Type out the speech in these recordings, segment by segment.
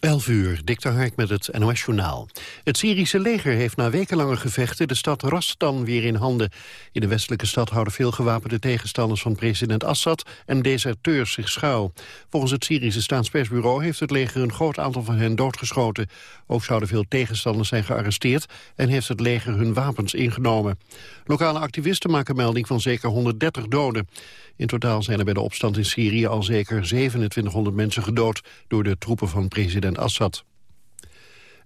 11 uur, Dikter Hark met het NOS-journaal. Het Syrische leger heeft na wekenlange gevechten de stad Rastan weer in handen. In de westelijke stad houden veel gewapende tegenstanders van president Assad en deserteurs zich schuil. Volgens het Syrische staatspersbureau heeft het leger een groot aantal van hen doodgeschoten. Ook zouden veel tegenstanders zijn gearresteerd en heeft het leger hun wapens ingenomen. Lokale activisten maken melding van zeker 130 doden. In totaal zijn er bij de opstand in Syrië al zeker 2700 mensen gedood door de troepen van president Assad.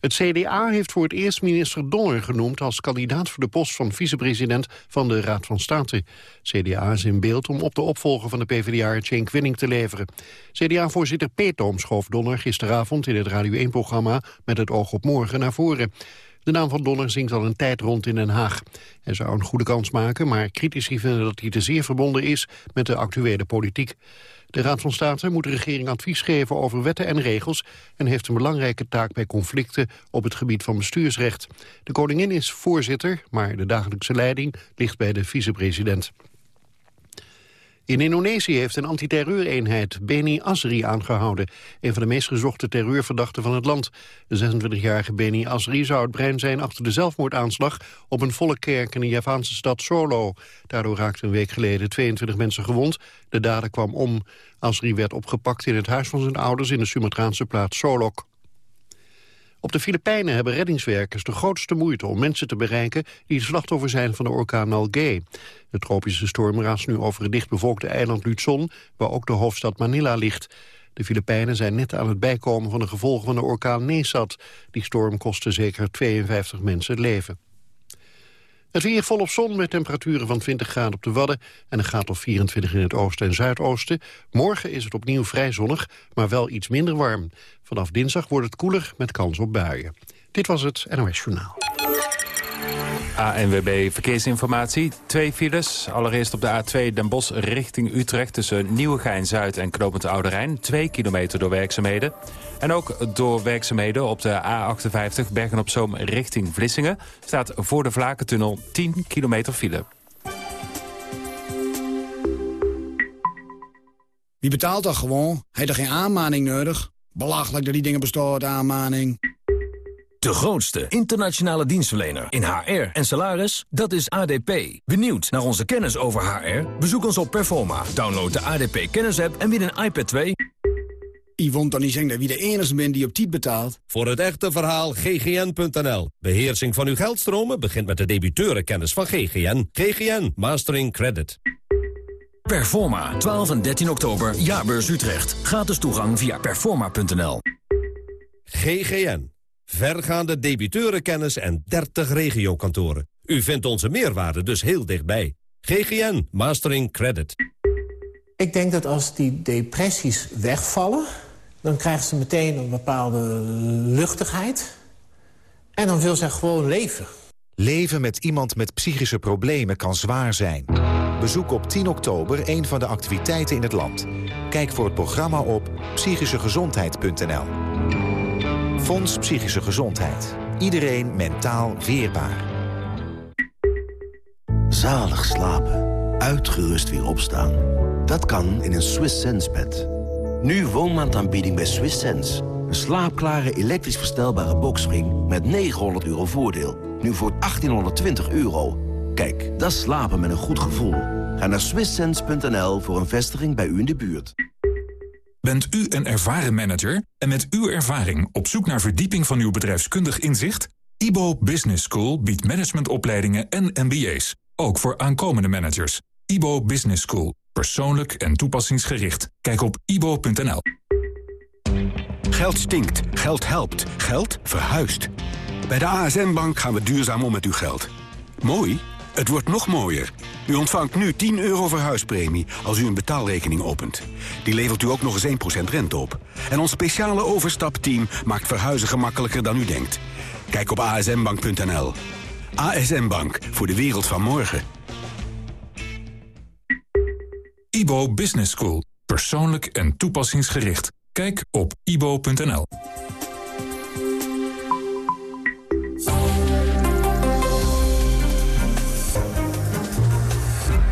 Het CDA heeft voor het eerst minister Donner genoemd als kandidaat voor de post van vicepresident van de Raad van State. CDA is in beeld om op de opvolger van de PvdA Cenk Winning te leveren. CDA-voorzitter Peetoom schoof Donner gisteravond in het Radio 1-programma met het oog op morgen naar voren. De naam van Donner zingt al een tijd rond in Den Haag. Hij zou een goede kans maken, maar critici vinden dat hij te zeer verbonden is met de actuele politiek. De Raad van State moet de regering advies geven over wetten en regels... en heeft een belangrijke taak bij conflicten op het gebied van bestuursrecht. De koningin is voorzitter, maar de dagelijkse leiding ligt bij de vicepresident. In Indonesië heeft een antiterreureenheid Beni Asri aangehouden. Een van de meest gezochte terreurverdachten van het land. De 26-jarige Beni Asri zou het brein zijn achter de zelfmoordaanslag... op een volle kerk in de Javaanse stad Solo. Daardoor raakten een week geleden 22 mensen gewond. De dader kwam om. Asri werd opgepakt in het huis van zijn ouders... in de Sumatraanse plaats Solok. Op de Filipijnen hebben reddingswerkers de grootste moeite om mensen te bereiken die slachtoffer zijn van de orkaan Algae. De tropische storm raast nu over het dichtbevolkte eiland Luzon, waar ook de hoofdstad Manila ligt. De Filipijnen zijn net aan het bijkomen van de gevolgen van de orkaan Nesat. Die storm kostte zeker 52 mensen het leven. Het weer volop zon met temperaturen van 20 graden op de Wadden... en een graad of 24 in het oosten en zuidoosten. Morgen is het opnieuw vrij zonnig, maar wel iets minder warm. Vanaf dinsdag wordt het koeler met kans op buien. Dit was het NOS Journaal. ANWB Verkeersinformatie. Twee files. Allereerst op de A2 Den Bosch richting Utrecht... tussen Nieuwegein-Zuid en Knopend Oude Rijn. Twee kilometer door werkzaamheden. En ook door werkzaamheden op de A58 Bergen-op-Zoom richting Vlissingen... staat voor de Vlakentunnel 10 kilometer file. Wie betaalt dat gewoon? Heeft er geen aanmaning nodig? Belachelijk dat die dingen bestaan, aanmaning. De grootste internationale dienstverlener in HR en salaris, dat is ADP. Benieuwd naar onze kennis over HR? Bezoek ons op Performa. Download de ADP kennisapp en win een iPad 2. Yvonne dan niet zeggen dat wie de enige bent die op tijd betaalt. Voor het echte verhaal ggn.nl. Beheersing van uw geldstromen begint met de debiteurenkennis van GGN. GGN Mastering Credit. Performa, 12 en 13 oktober, Jaarbeurs Utrecht. Gratis toegang via performa.nl. GGN. Vergaande debiteurenkennis en 30 regiokantoren. U vindt onze meerwaarde dus heel dichtbij. GGN Mastering Credit. Ik denk dat als die depressies wegvallen... dan krijgt ze meteen een bepaalde luchtigheid. En dan wil ze gewoon leven. Leven met iemand met psychische problemen kan zwaar zijn. Bezoek op 10 oktober een van de activiteiten in het land. Kijk voor het programma op psychischegezondheid.nl. Fonds Psychische Gezondheid. Iedereen mentaal weerbaar. Zalig slapen. Uitgerust weer opstaan. Dat kan in een Swiss Sense bed. Nu woonmaandaanbieding bij Swiss Sense. Een slaapklare elektrisch verstelbare boxspring met 900 euro voordeel. Nu voor 1820 euro. Kijk, dat slapen met een goed gevoel. Ga naar swisssense.nl voor een vestiging bij u in de buurt. Bent u een ervaren manager en met uw ervaring op zoek naar verdieping van uw bedrijfskundig inzicht? IBO Business School biedt managementopleidingen en MBA's, ook voor aankomende managers. IBO Business School, persoonlijk en toepassingsgericht. Kijk op ibo.nl. Geld stinkt, geld helpt, geld verhuist. Bij de ASN Bank gaan we duurzaam om met uw geld. Mooi? Het wordt nog mooier. U ontvangt nu 10 euro verhuispremie als u een betaalrekening opent. Die levert u ook nog eens 1% rente op. En ons speciale overstapteam maakt verhuizen gemakkelijker dan u denkt. Kijk op asnbank.nl. ASN Bank, voor de wereld van morgen. IBO Business School. Persoonlijk en toepassingsgericht. Kijk op ibo.nl.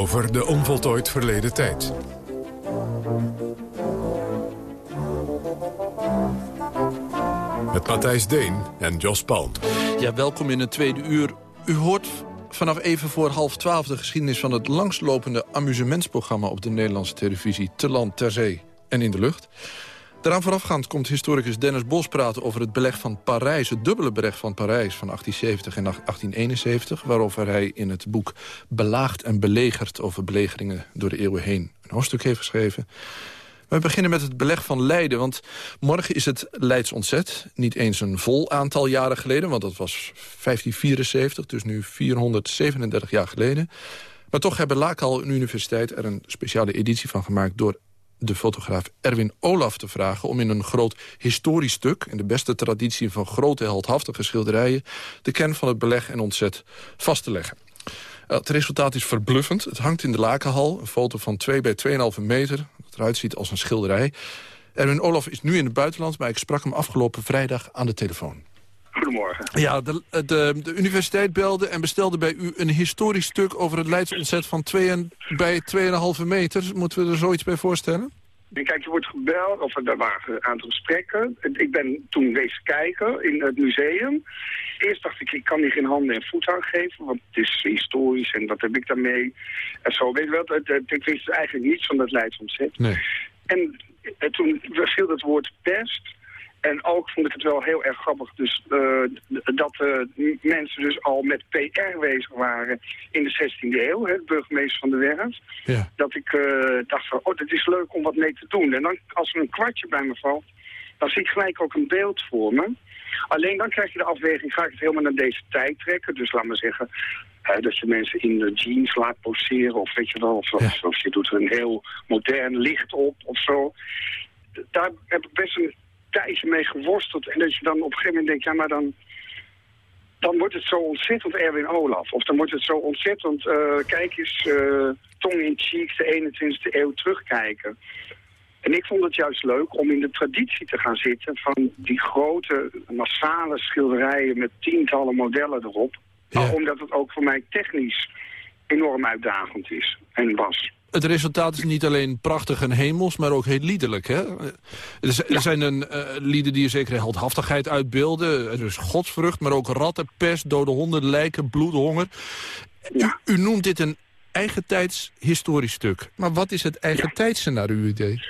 Over de onvoltooid verleden tijd. Met Matthijs Deen en Jos Palm. Ja, welkom in het tweede uur. U hoort vanaf even voor half twaalf de geschiedenis van het langslopende amusementsprogramma op de Nederlandse televisie Te Land, Ter Zee en in de Lucht. Daaraan voorafgaand komt historicus Dennis Bos praten over het beleg van Parijs... het dubbele beleg van Parijs van 1870 en 1871... waarover hij in het boek Belaagd en Belegerd... over belegeringen door de eeuwen heen een hoofdstuk heeft geschreven. We beginnen met het beleg van Leiden, want morgen is het Leids ontzet. Niet eens een vol aantal jaren geleden, want dat was 1574... dus nu 437 jaar geleden. Maar toch hebben Lakal Universiteit er een speciale editie van gemaakt... door de fotograaf Erwin Olaf te vragen... om in een groot historisch stuk... in de beste traditie van grote heldhaftige schilderijen... de kern van het beleg en ontzet vast te leggen. Eh, het resultaat is verbluffend. Het hangt in de Lakenhal. Een foto van 2 bij 2,5 meter. Dat eruit ziet als een schilderij. Erwin Olaf is nu in het buitenland... maar ik sprak hem afgelopen vrijdag aan de telefoon. Goedemorgen. Ja, de, de, de, universiteit belde en bestelde bij u een historisch stuk... over het Leidse ontzet van 2 bij 2,5 meter. Moeten we er zoiets bij voorstellen? Kijk, je wordt gebeld, of er waren een aantal gesprekken. Ik ben toen wezen kijken in het museum. Eerst dacht ik, ik kan hier geen handen en voet aan geven, want het is historisch en wat heb ik daarmee? En zo, weet je wel, ik wist eigenlijk niets van dat Leids ontzet. Nee. En, en toen viel het woord pest en ook vond ik het wel heel erg grappig dus, uh, dat uh, mensen dus al met PR bezig waren in de 16e eeuw, hè, burgemeester van de Werf. Ja. Dat ik uh, dacht van, oh, dat is leuk om wat mee te doen. En dan, als er een kwartje bij me valt, dan zie ik gelijk ook een beeld voor me. Alleen dan krijg je de afweging, ga ik het helemaal naar deze tijd trekken? Dus laat maar zeggen, dat je mensen in de jeans laat poseren of weet je wel, of, ja. of je doet er een heel modern licht op of zo. Daar heb ik best een tijdje mee geworsteld. En dat je dan op een gegeven moment denkt, ja, maar dan, dan wordt het zo ontzettend Erwin Olaf. Of dan wordt het zo ontzettend, uh, kijk eens, uh, tong in cheek de 21e eeuw terugkijken. En ik vond het juist leuk om in de traditie te gaan zitten van die grote, massale schilderijen met tientallen modellen erop. Ja. Omdat het ook voor mij technisch enorm uitdagend is en was het resultaat is niet alleen prachtig en hemels, maar ook heel liederlijk. Hè? Er zijn een, uh, lieden die een zekere heldhaftigheid uitbeelden. Er is godsvrucht, maar ook ratten, pest, dode honden, lijken, bloedhonger. Ja. U, u, noemt dit een eigentijds historisch stuk. Maar wat is het eigentijdse naar uw idee?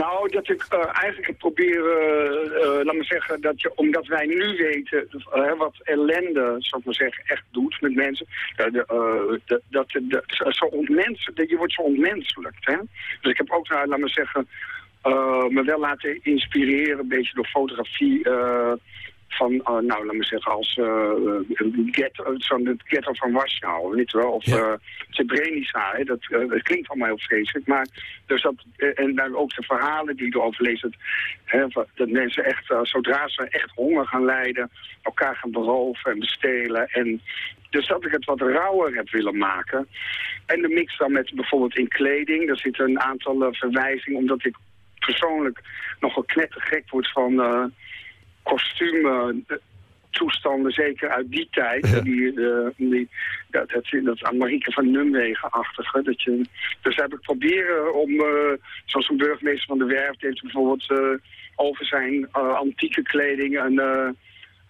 Nou, dat ik uh, eigenlijk probeer, uh, uh, laat me zeggen, dat je, omdat wij nu weten wat ellende, zal ik maar zeggen, echt doet met mensen. Dat de, zo ontmenselijk, je wordt zo ontmenselijkt. Dus ik heb ook, nou, laat me zeggen, me wel laten inspireren, een beetje door fotografie van, uh, nou, laat me zeggen, als uh, ghetto, zo'n het ghetto van Warschau, weet je wel, of ja. uh, Srebrenica, hè, dat, dat klinkt allemaal heel vreselijk, maar dus dat, en dan ook de verhalen die je erover leest, dat, hè, dat mensen echt, zodra ze echt honger gaan lijden, elkaar gaan beroven en bestelen en dus dat ik het wat rauwer heb willen maken. En de mix dan met bijvoorbeeld in kleding, daar zitten een aantal verwijzingen, omdat ik persoonlijk nogal knettergek word van kostuumtoestanden, zeker uit die tijd. Ja. Die, die, dat, dat, dat Marieke van Numwegen-achtige. Dat je, dus heb ik proberen om, uh, zoals een burgemeester van de Werf... heeft bijvoorbeeld uh, over zijn antieke kleding een,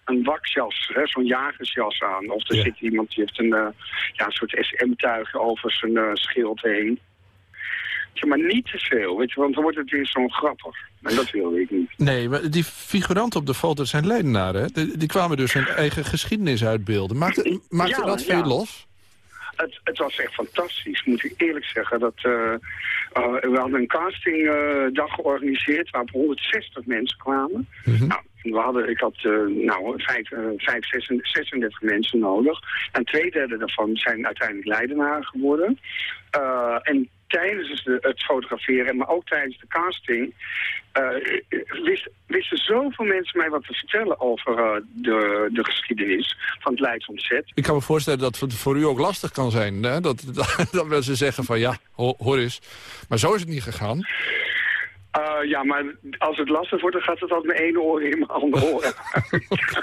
een wakjas, zo'n jagersjas aan. Of er Ja. zit iemand die heeft een, ja, een soort SM-tuig over zijn schild heen. Ja, maar niet te veel, weet je, want dan wordt het weer zo'n grappig. En dat wilde ik niet. Nee, maar die figuranten op de foto zijn Leidenaren. Hè? Die, die kwamen dus hun eigen geschiedenis uitbeelden. Maakte, maakte Ja, dat veel ja. los? Het, het was echt fantastisch, moet ik eerlijk zeggen. Dat, eh, uh, we hadden een castingdag uh, georganiseerd waar 160 mensen kwamen. Mm -hmm. nou, we hadden, ik had uh, nou, vijf, vijf 36, 36 mensen nodig. En twee derde daarvan zijn uiteindelijk Leidenaren geworden. En tijdens het fotograferen, maar ook tijdens de casting... Uh, wist, wisten zoveel mensen mij wat te vertellen over uh, de, de geschiedenis van het Leids ontzet. Ik kan me voorstellen dat het voor u ook lastig kan zijn. Hè? Dat, dat, zeggen van ja, hoor, hoor eens. Maar zo is het niet gegaan. Uh, ja, maar als het lastig wordt, dan gaat het altijd met één oor in mijn andere oor.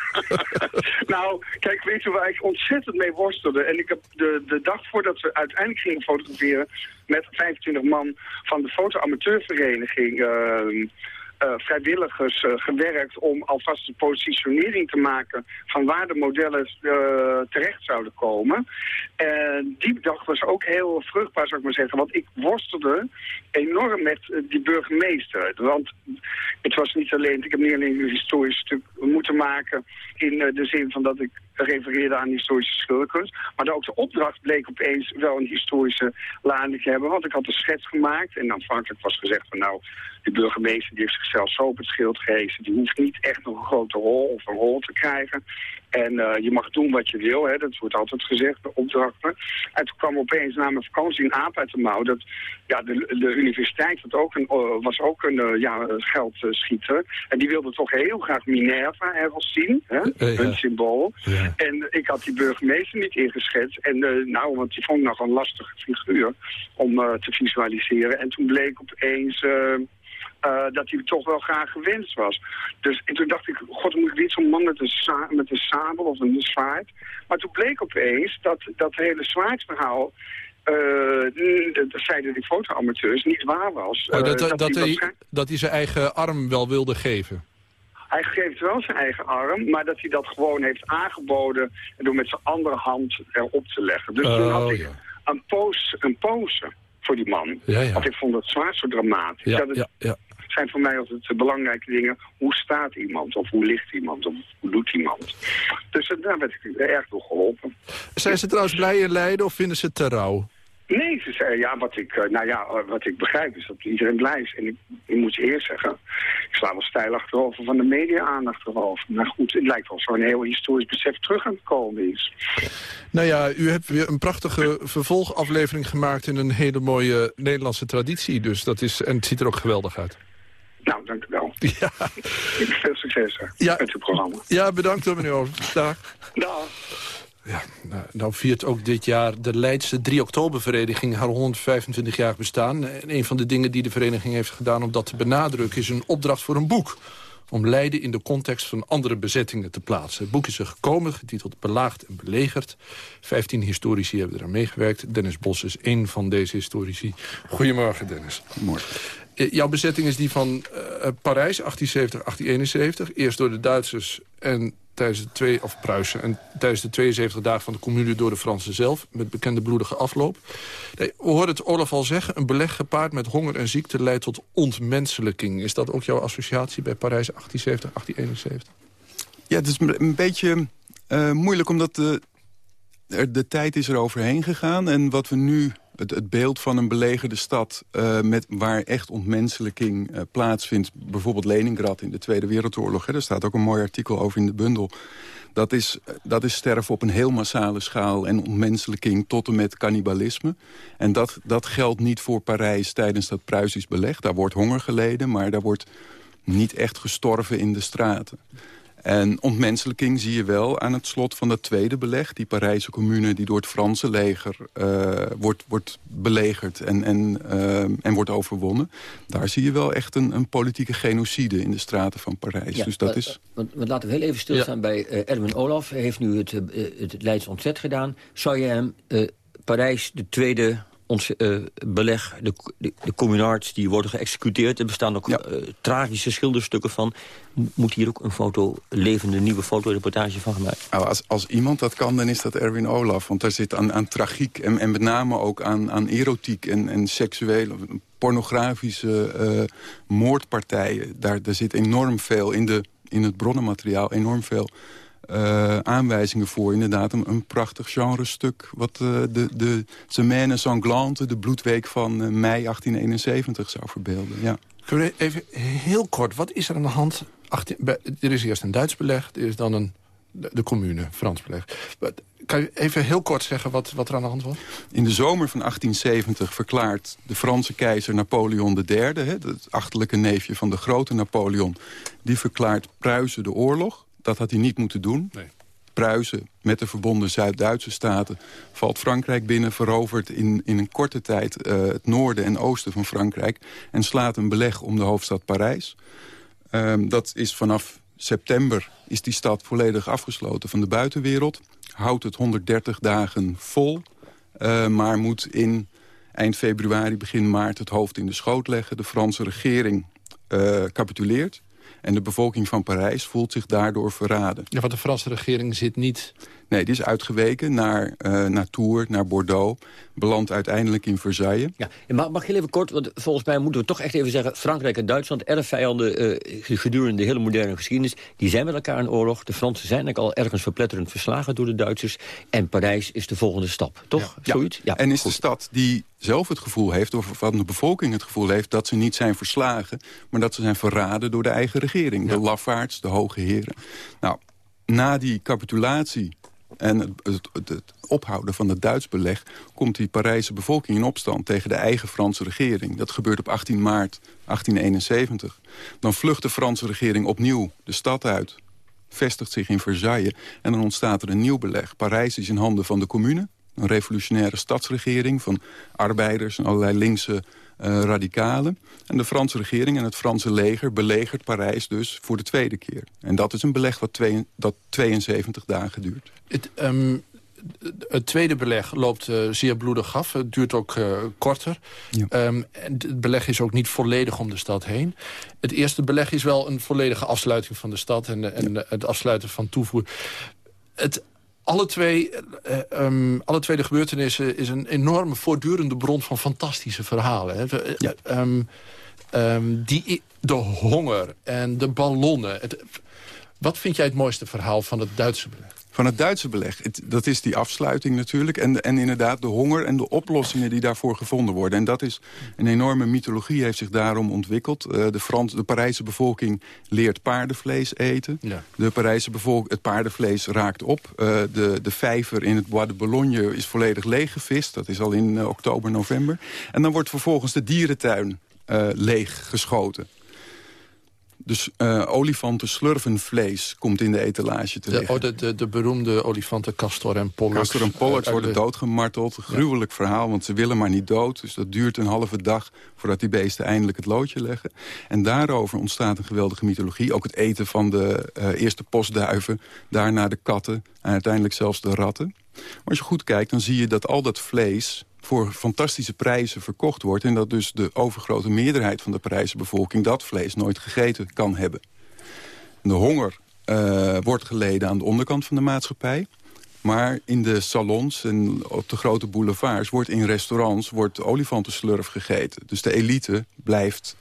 nou, kijk, weet je waar ik ontzettend mee worstelde? En ik heb de, de dag voordat we uiteindelijk gingen fotograferen... met 25 man van de fotoamateurvereniging... Uh, uh, vrijwilligers uh, gewerkt om alvast een positionering te maken van waar de modellen uh, terecht zouden komen. En die dag was ook heel vruchtbaar, zou ik maar zeggen. Want ik worstelde enorm met die burgemeester. Want het was niet alleen, ik heb niet alleen een historisch stuk moeten maken in de zin van dat ik refereerde aan historische schilderkunst. Maar ook de opdracht bleek opeens wel een historische lading te hebben. Want ik had een schets gemaakt en aanvankelijk was gezegd van nou, de burgemeester die heeft zichzelf zo op het schild gehezen. Die hoeft niet echt nog een grote rol of een rol te krijgen. En uh, je mag doen wat je wil, hè. dat wordt altijd gezegd bij opdrachten. En toen kwam opeens na mijn vakantie een aap uit de mouw. Dat, ja, de, de universiteit was ook een, uh, was ook een uh, ja, geldschieter. En die wilde toch heel graag Minerva ergens zien, hè? een symbool. Ja. En ik had die burgemeester niet ingeschetst. En nou, want die vond ik nog een lastige figuur om te visualiseren. En toen bleek opeens... Uh, dat hij toch wel graag gewenst was. Dus en toen dacht ik, god, moet ik niet zo'n man met een, met een sabel of een zwaard. Maar toen bleek opeens dat dat hele zwaardverhaal... Uh, dat zeiden die fotoamateurs, niet waar was. Oh, dat, uh, dat, dat, hij, dat hij zijn eigen arm wel wilde geven? Hij geeft wel zijn eigen arm, maar dat hij dat gewoon heeft aangeboden... en door met zijn andere hand erop te leggen. Dus toen had ik een pose, een pose voor die man. Ja, ja. Want ik vond het zwaar zo dramatisch. Ja, ja, ja zijn voor mij altijd de belangrijke dingen. Hoe staat iemand? Of hoe ligt iemand? Of hoe doet iemand? Dus daar werd ik erg door geholpen. Zijn ze trouwens blij in Leiden of vinden ze het te rauw? Nee, ze zei, ja, wat ik, nou ja, wat ik begrijp is dat iedereen blij is. En ik, ik moet je eerst zeggen, ik sla wel stijl achterover van de media-aandacht erover. Maar goed, het lijkt wel zo'n heel historisch besef terug aan het komen is. Nou ja, u hebt weer een prachtige vervolgaflevering gemaakt in een hele mooie Nederlandse traditie. Dus dat is, en het ziet er ook geweldig uit. Nou, dank u wel. Ja. Veel succes ja. met uw programma. Ja, bedankt hoor, meneer Over. Dag. Dag. Ja, nou, nou, viert ook dit jaar de Leidse 3 oktobervereniging haar 125 jaar bestaan. En een van de dingen die de vereniging heeft gedaan om dat te benadrukken... is een opdracht voor een boek om Leiden in de context van andere bezettingen te plaatsen. Het boek is er gekomen, getiteld Belaagd en Belegerd. Vijftien historici hebben eraan meegewerkt. Dennis Bos is één van deze historici. Goedemorgen, Dennis. Goedemorgen. Eh, jouw bezetting is die van uh, Parijs, 1870-1871. Eerst door de Duitsers en tijdens de twee, of Pruisen... en tijdens de 72 dagen van de commune door de Fransen zelf... met bekende bloedige afloop. Nee, we hoorden het Olaf al zeggen... een beleg gepaard met honger en ziekte leidt tot ontmenselijking. Is dat ook jouw associatie bij Parijs 1870, 1871? Ja, het is een beetje moeilijk omdat de, de tijd is er overheen gegaan... en wat we nu het, beeld van een belegerde stad... Uh, met, waar echt ontmenselijking uh, plaatsvindt. Bijvoorbeeld Leningrad in de Tweede Wereldoorlog. Hè, daar staat ook een mooi artikel over in de bundel. Dat is, dat is sterven op een heel massale schaal en ontmenselijking tot en met cannibalisme. En dat, dat geldt niet voor Parijs tijdens dat Pruisisch beleg. Daar wordt honger geleden, maar daar wordt niet echt gestorven in de straten. En ontmenselijking zie je wel aan het slot van dat tweede beleg. Die Parijse commune die door het Franse leger uh, wordt, wordt belegerd en, en, uh, en wordt overwonnen. Daar zie je wel echt een, een politieke genocide in de straten van Parijs. Ja, dus dat maar, is... Want, want laten we heel even stilstaan ja. bij uh, Erwin Olaf. Hij heeft nu het, het Leids ontzet gedaan. Zou je hem Parijs de tweede ons uh, beleg, de, de, de communards die worden geëxecuteerd. Er bestaan ook ja. uh, tragische schilderstukken van. Moet hier ook een foto, levende nieuwe fotoreportage van gemaakt? Nou, als, als iemand dat kan, dan is dat Erwin Olaf. Want daar zit aan, aan tragiek en, en met name ook aan, aan erotiek en, en seksuele pornografische uh, moordpartijen. Daar, daar zit enorm veel in, de, in het bronnenmateriaal, enorm veel uh, aanwijzingen voor. Inderdaad, een, een prachtig genrestuk. Wat uh, de, de Semaine Sanglante, de bloedweek van uh, mei 1871 zou verbeelden. Ja. Even heel kort, wat is er aan de hand? 18, bij, er is eerst een Duits beleg, er is dan een, de, de commune, Frans beleg. Kan je even heel kort zeggen wat, wat er aan de hand was? In de zomer van 1870 verklaart de Franse keizer Napoleon III... het achterlijke neefje van de grote Napoleon... die verklaart Pruisen de oorlog. Dat had hij niet moeten doen. Nee. Pruisen met de verbonden Zuid-Duitse staten... valt Frankrijk binnen, verovert in, in een korte tijd... Uh, het noorden en oosten van Frankrijk... en slaat een beleg om de hoofdstad Parijs. Um, dat is vanaf september is die stad volledig afgesloten van de buitenwereld. Houdt het 130 dagen vol, uh, maar moet in eind februari, begin maart het hoofd in de schoot leggen. De Franse regering uh, capituleert. En de bevolking van Parijs voelt zich daardoor verraden. Ja, want de Franse regering zit niet Nee, die is uitgeweken naar, uh, naar Tours, naar Bordeaux. Belandt uiteindelijk in Versailles. Ja, mag, mag heel even kort, want volgens mij moeten we toch echt even zeggen... Frankrijk en Duitsland, erg vijanden uh, gedurende de hele moderne geschiedenis... die zijn met elkaar in oorlog. De Fransen zijn eigenlijk al ergens verpletterend verslagen door de Duitsers. En Parijs is de volgende stap, toch? Ja. Zoiets? Ja, en is de stad die zelf het gevoel heeft... of van de bevolking het gevoel heeft dat ze niet zijn verslagen... maar dat ze zijn verraden door de eigen regering. De lafaards, de hoge heren. Nou, na die capitulatie en het, het, ophouden van het Duits beleg... komt die Parijse bevolking in opstand tegen de eigen Franse regering. Dat gebeurt op 18 maart 1871. Dan vlucht de Franse regering opnieuw de stad uit. Vestigt zich in Versailles en dan ontstaat er een nieuw beleg. Parijs is in handen van de commune. Een revolutionaire stadsregering van arbeiders en allerlei linkse radicalen. En de Franse regering en het Franse leger belegert Parijs dus voor de tweede keer. En dat is een beleg wat twee, dat 72 dagen duurt. Het, um, het tweede beleg loopt uh, zeer bloedig af. Het duurt ook uh, korter. Ja. Um, het beleg is ook niet volledig om de stad heen. Het eerste beleg is wel een volledige afsluiting van de stad... en, en ja. het afsluiten van toevoer. Het alle twee, uh, um, alle twee de gebeurtenissen is een enorme voortdurende bron van fantastische verhalen. Hè. Ja. Um, um, die, de honger en de ballonnen. Het, wat vind jij het mooiste verhaal van het Duitse beleg? Van het Duitse beleg. Het, dat is die afsluiting natuurlijk. En, en inderdaad de honger en de oplossingen die daarvoor gevonden worden. En dat is een enorme mythologie heeft zich daarom ontwikkeld. Uh, de, Frans, de Parijse bevolking leert paardenvlees eten. Ja. De Parijse bevolking, het paardenvlees raakt op. Uh, de, de vijver in het Bois de Boulogne is volledig leeggevist. Dat is al in uh, oktober, november. En dan wordt vervolgens de dierentuin leeg geschoten. Dus uh, olifanten slurvenvlees komt in de etalage te de, liggen. Oh, de, de, de, beroemde olifanten Castor en Pollux. Castor en Pollux uh, worden de... doodgemarteld. Gruwelijk ja. verhaal, want ze willen maar niet dood. Dus dat duurt een halve dag voordat die beesten eindelijk het loodje leggen. En daarover ontstaat een geweldige mythologie. Ook het eten van de uh, eerste postduiven, daarna de katten... en uiteindelijk zelfs de ratten. Maar als je goed kijkt, dan zie je dat al dat vlees voor fantastische prijzen verkocht wordt... en dat dus de overgrote meerderheid van de Parijse bevolking... dat vlees nooit gegeten kan hebben. De honger uh, wordt geleden aan de onderkant van de maatschappij... Maar in de salons en op de grote boulevards... wordt in restaurants wordt olifantenslurf gegeten. Dus de elite blijft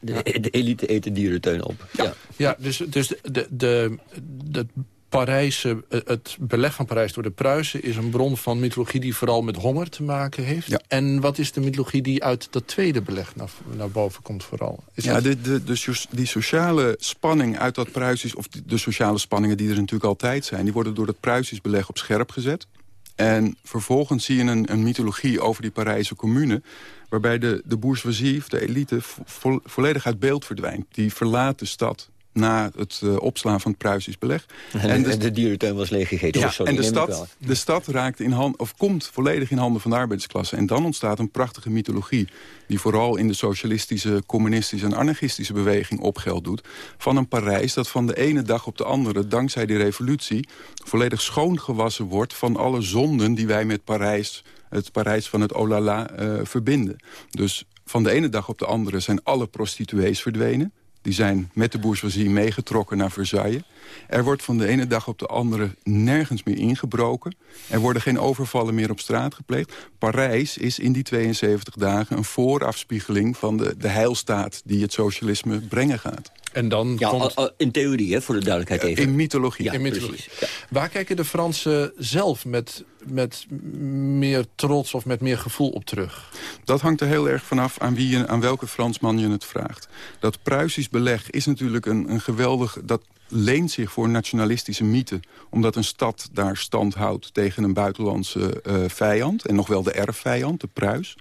de, de, elite eet de dierentuin op. Ja, ja. ja dus, dus de, de, de, de Parijs, het beleg van Parijs door de Pruisen... is een bron van mythologie die vooral met honger te maken heeft. Ja. En wat is de mythologie die uit dat tweede beleg naar, naar boven komt vooral? Is ja, dat... de, de, de, die sociale spanning uit dat Pruisisch... of de sociale spanningen die er natuurlijk altijd zijn... die worden door het Pruisisch beleg op scherp gezet. En vervolgens zie je een, een mythologie over die Parijse commune... waarbij de, de bourgeoisie, of de elite, vo volledig uit beeld verdwijnt. Die verlaat de stad na het uh, opslaan van het Pruisisch beleg. En, en, de, en de dierentuin was leeggegeten. Ja, oh, sorry, en de stad, de stad raakt in hand, of komt volledig in handen van de arbeidsklasse. En dan ontstaat een prachtige mythologie... die vooral in de socialistische, communistische en anarchistische beweging op geld doet... van een Parijs dat van de ene dag op de andere, dankzij die revolutie... volledig schoongewassen wordt van alle zonden die wij met Parijs... het Parijs van het Olala uh, verbinden. Dus van de ene dag op de andere zijn alle prostituees verdwenen die zijn met de bourgeoisie meegetrokken naar Versailles. Er wordt van de ene dag op de andere nergens meer ingebroken. Er worden geen overvallen meer op straat gepleegd. Parijs is in die 72 dagen een voorafspiegeling van de, de heilstaat... die het socialisme brengen gaat. En dan ja, komt... in theorie, hè, voor de duidelijkheid even. In mythologie. Ja, in mythologie. Ja. Waar kijken de Fransen zelf met, met meer trots of met meer gevoel op terug? Dat hangt er heel erg vanaf aan, wie je, aan welke Fransman je het vraagt. Dat Pruisisch beleg is natuurlijk een, een geweldig... Dat leent zich voor nationalistische mythe. Omdat een stad daar stand houdt tegen een buitenlandse uh, vijand. En nog wel de erfvijand, de Pruis.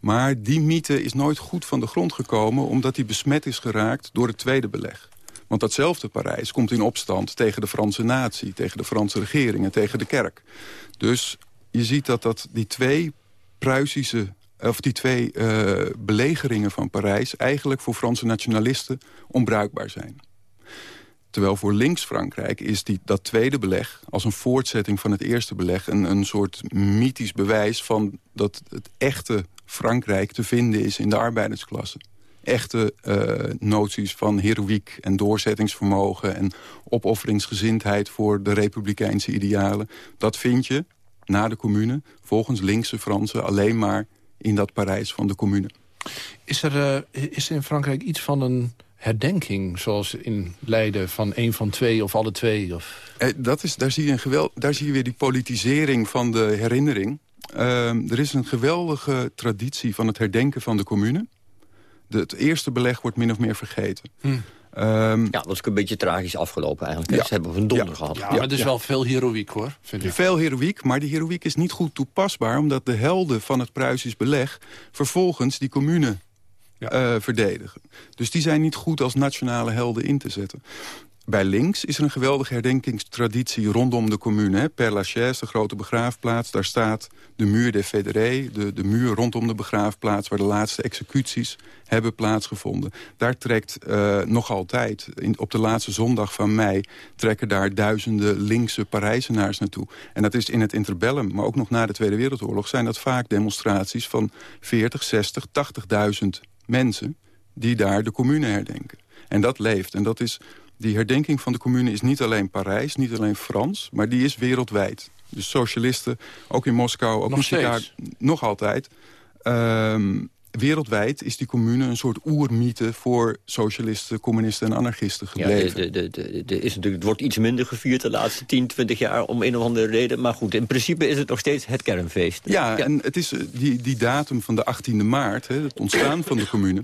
Maar die mythe is nooit goed van de grond gekomen... omdat die besmet is geraakt door het tweede beleg. Want datzelfde Parijs komt in opstand tegen de Franse natie... tegen de Franse regering en tegen de kerk. Dus je ziet dat, dat die twee Pruisische of die twee uh, belegeringen van Parijs... eigenlijk voor Franse nationalisten onbruikbaar zijn. Terwijl voor links-Frankrijk is die, dat tweede beleg... als een voortzetting van het eerste beleg... een, een soort mythisch bewijs van dat het echte Frankrijk te vinden is in de arbeidersklasse. Echte uh, noties van heroïek en doorzettingsvermogen... en opofferingsgezindheid voor de republikeinse idealen. Dat vind je na de commune, volgens linkse Fransen... alleen maar in dat Parijs van de commune. Is er, uh, is er in Frankrijk iets van een herdenking, zoals in Leiden van een van twee of alle twee? Of... Eh, dat is, daar, zie je een geweld, daar zie je weer die politisering van de herinnering. Uh, er is een geweldige traditie van het herdenken van de commune. De, het eerste beleg wordt min of meer vergeten. Hm. Um, ja, dat is een beetje tragisch afgelopen eigenlijk. Ja. Ze hebben een donder gehad. Ja, maar het is wel veel heroïek hoor, vind ik. Veel heroïek, maar die heroïek is niet goed toepasbaar... omdat de helden van het Pruisisch beleg vervolgens die commune uh, verdedigen. Dus die zijn niet goed als nationale helden in te zetten. Bij links is er een geweldige herdenkingstraditie rondom de commune. Hè. Père Lachaise, de grote begraafplaats. Daar staat de muur des Fédérés, de, de muur rondom de begraafplaats... waar de laatste executies hebben plaatsgevonden. Daar trekt uh, nog altijd, op de laatste zondag van mei... trekken daar duizenden linkse Parijzenaars naartoe. En dat is in het interbellum, maar ook nog na de Tweede Wereldoorlog... zijn dat vaak demonstraties van 40, 60, 80.000 mensen... die daar de commune herdenken. En dat leeft. En dat is die herdenking van de commune is niet alleen Parijs, niet alleen Frans... maar die is wereldwijd. Dus socialisten, ook in Moskou, ook nog in Chicago, nog altijd... Um, wereldwijd is die commune een soort oermythe... voor socialisten, communisten en anarchisten gebleven. Ja, de, de, de, is natuurlijk, het wordt iets minder gevierd de laatste 10, 20 jaar... om een of andere reden. Maar goed, in principe is het nog steeds het kernfeest. Ja, ja. en het is eh, die, die datum van de 18e maart, hè, het ontstaan van de commune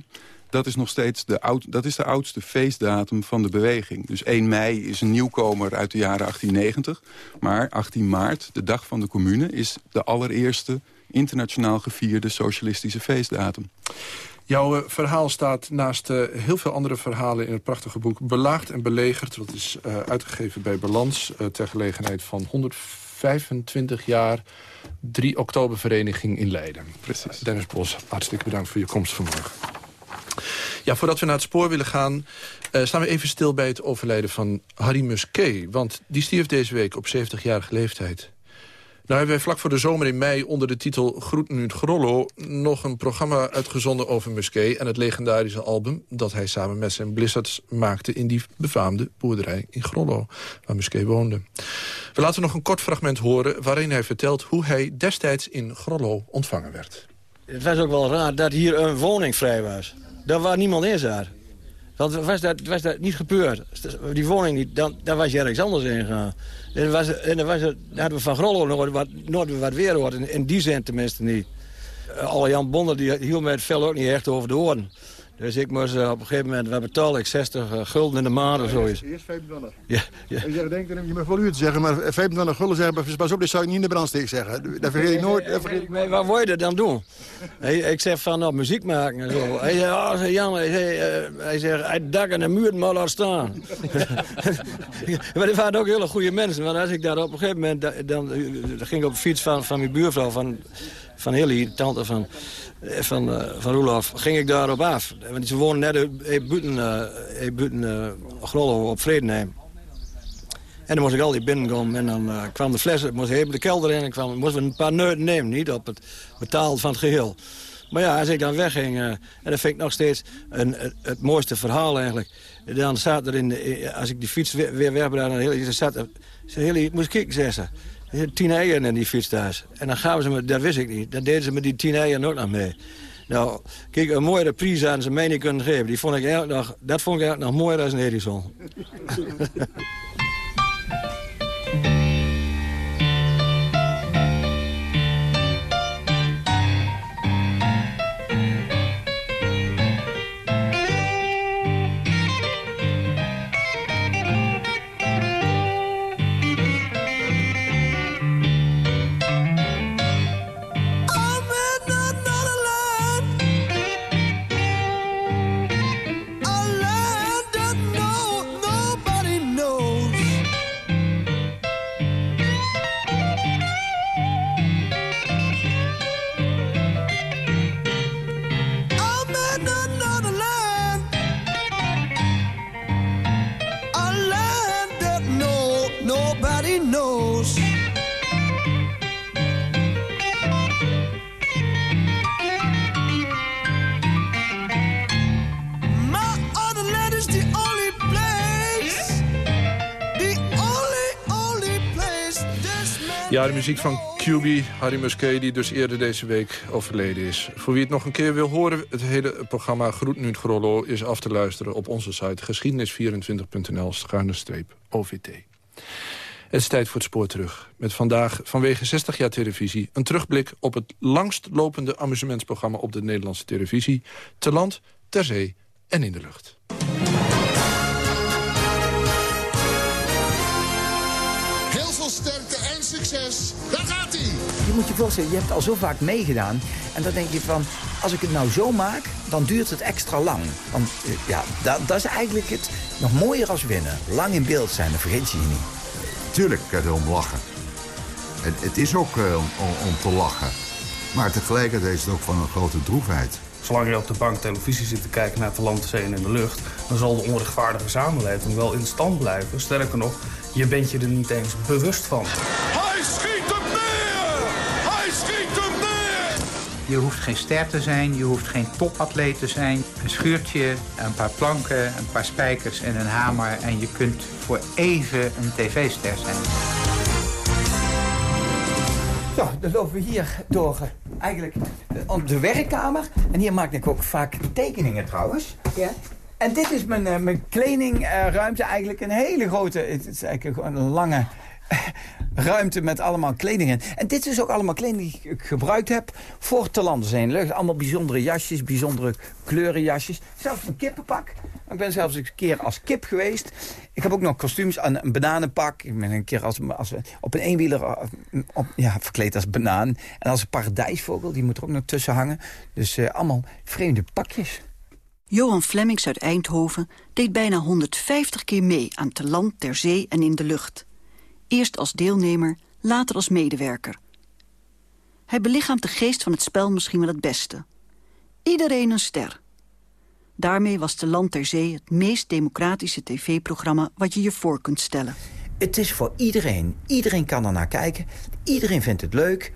dat is nog steeds de, oud, dat is de oudste feestdatum van de beweging. Dus 1 mei is een nieuwkomer uit de jaren 1890. Maar 18 maart, de dag van de commune, is de allereerste internationaal gevierde socialistische feestdatum. Jouw uh, verhaal staat naast uh, heel veel andere verhalen in het prachtige boek... Belaagd en belegerd. Dat is uh, uitgegeven bij Balans ter gelegenheid van 125 jaar 3 oktobervereniging in Leiden. Precies. Dennis Bos, hartstikke bedankt voor je komst vanmorgen. Ja, voordat we naar het spoor willen gaan... Staan we even stil bij het overlijden van Harry Musquet. Want die stierf deze week op 70-jarige leeftijd. Nou hebben wij vlak voor de zomer in mei onder de titel Groeten uit Grollo... nog een programma uitgezonden over Musquet... en het legendarische album dat hij samen met zijn Blizzards maakte... in die befaamde boerderij in Grollo, waar Musquet woonde. We laten nog een kort fragment horen waarin hij vertelt... hoe hij destijds in Grollo ontvangen werd. Het was ook wel raar dat hier een woning vrij was. Daar was niemand in daar. Want was dat, was dat niet gebeurd, die woning niet, dan, dan was je ergens anders in gegaan. En, was, en dan, was dan hadden we van Grollo nog wat, nooit wat weer gehoord. In, die zin tenminste niet. Alle Jan Bonder die hield mij het vel ook niet echt over de oren. Dus ik moest uh, op een gegeven moment, wat betaal ik, 60 uh, gulden in de maand of zoiets. Eerst 25. Ja, ja. En je denkt, je mag wel u te zeggen, maar 25 gulden zeggen, maar pas op, dit zou ik niet in de brandsteek zeggen. Dat vergeet ik nooit. Dat vergeet ik... Maar wat wil je dan doen? Hey, ik zeg van, nou, muziek maken en zo. Hij zegt, oh, Jan, hij, uh, hij zegt, hij dak en de muur maar laat staan. maar die waren ook hele goede mensen, want als ik daar op een gegeven moment, dan ging ik op de fiets van, van mijn buurvrouw, van, van Hilly, tante van van, uh, van Roelof, ging ik daarop af. Want ze wonen net buiten, uh, buiten uh, Grollo op Vredenheim. En dan moest ik altijd binnenkomen en dan uh, kwam de fles, moest even de kelder in en kwam, moesten we een paar neuten nemen, niet op het betaal van het geheel. Maar ja, als ik dan wegging, en dat vind ik nog steeds een, het, mooiste verhaal eigenlijk. Dan zat er in, de, als ik die fiets weer, weer dan zat er, zei, moest kijken, zei ze tien eieren in die fiets. En dan gaven ze me, dat wist ik niet, dan deden ze me die tien eieren ook nog mee. Nou, kijk, een mooie reprise aan ze mij niet kunnen geven. Die vond ik nog, dat vond ik nog mooier dan een Edison. De muziek van QB, Harry Musquet, die dus eerder deze week overleden is. Voor wie het nog een keer wil horen, het hele programma Groet Nu Grollo... is af te luisteren op onze site geschiedenis24.nl OVT. Het is tijd voor het spoor terug. Met vandaag vanwege 60 jaar televisie... een terugblik op het langstlopende amusementsprogramma op de Nederlandse televisie... te land, ter zee en in de lucht. Moet je voorstellen, je hebt al zo vaak meegedaan. En dan denk je van, als ik het nou zo maak, dan duurt het extra lang. Want ja, dat, dat is eigenlijk het nog mooier als winnen. Lang in beeld zijn, dat vergeet je niet. Tuurlijk kan je erom lachen. Het, het is ook uh, om, om, te lachen. Maar tegelijkertijd is het ook van een grote droefheid. Zolang je op de bank televisie zit te kijken naar het land, de zee en in de lucht... dan zal de onrechtvaardige samenleving wel in stand blijven. Sterker nog, je bent je er niet eens bewust van. Je hoeft geen ster te zijn, je hoeft geen topatleet te zijn. Een schuurtje, een paar planken, een paar spijkers en een hamer... en je kunt voor even een tv-ster zijn. Zo, dan lopen we hier door eigenlijk de werkkamer. En hier maak ik ook vaak tekeningen trouwens. Ja. En dit is mijn, uh, mijn kledingruimte. Eigenlijk een hele grote... Het is eigenlijk een lange ruimte met allemaal kleding En dit is ook allemaal kleding die ik gebruikt heb voor te landen zijn. Leuk, allemaal bijzondere jasjes, bijzondere kleurenjasjes. Zelfs een kippenpak. Ik ben zelfs een keer als kip geweest. Ik heb ook nog kostuums, een, een bananenpak. Ik ben een keer als, als, op een eenwieler op, ja, verkleed als banaan. En als een paradijsvogel, die moet er ook nog tussen hangen. Dus uh, allemaal vreemde pakjes. Johan Flemmings uit Eindhoven deed bijna 150 keer mee aan te land, ter zee en in de lucht. Eerst als deelnemer, later als medewerker. Hij belichaamt de geest van het spel misschien wel het beste. Iedereen een ster. Daarmee was de Land ter Zee het meest democratische tv-programma wat je je voor kunt stellen. Het is voor iedereen. Iedereen kan er naar kijken. Iedereen vindt het leuk.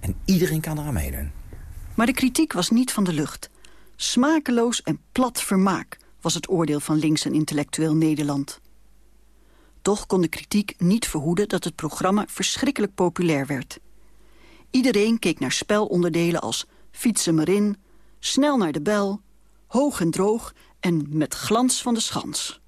En iedereen kan er aan meedoen. Maar de kritiek was niet van de lucht. Smakeloos en plat vermaak was het oordeel van links en intellectueel Nederland. Toch kon de kritiek niet verhoeden dat het programma verschrikkelijk populair werd. Iedereen keek naar spelonderdelen als fietsen maar in, snel naar de bel, hoog en droog en met glans van de schans.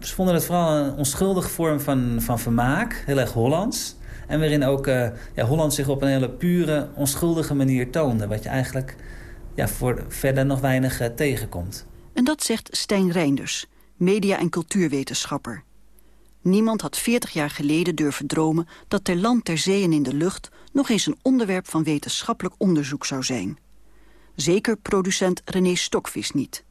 Ze vonden het vooral een onschuldige vorm van, van vermaak, heel erg Hollands. En waarin ook uh, ja, Holland zich op een hele pure, onschuldige manier toonde. Wat je eigenlijk ja, voor verder nog weinig uh, tegenkomt. En dat zegt Stijn Reinders, media- en cultuurwetenschapper. Niemand had 40 jaar geleden durven dromen dat ter land, ter zee en in de lucht nog eens een onderwerp van wetenschappelijk onderzoek zou zijn. Zeker producent René Stokvis niet.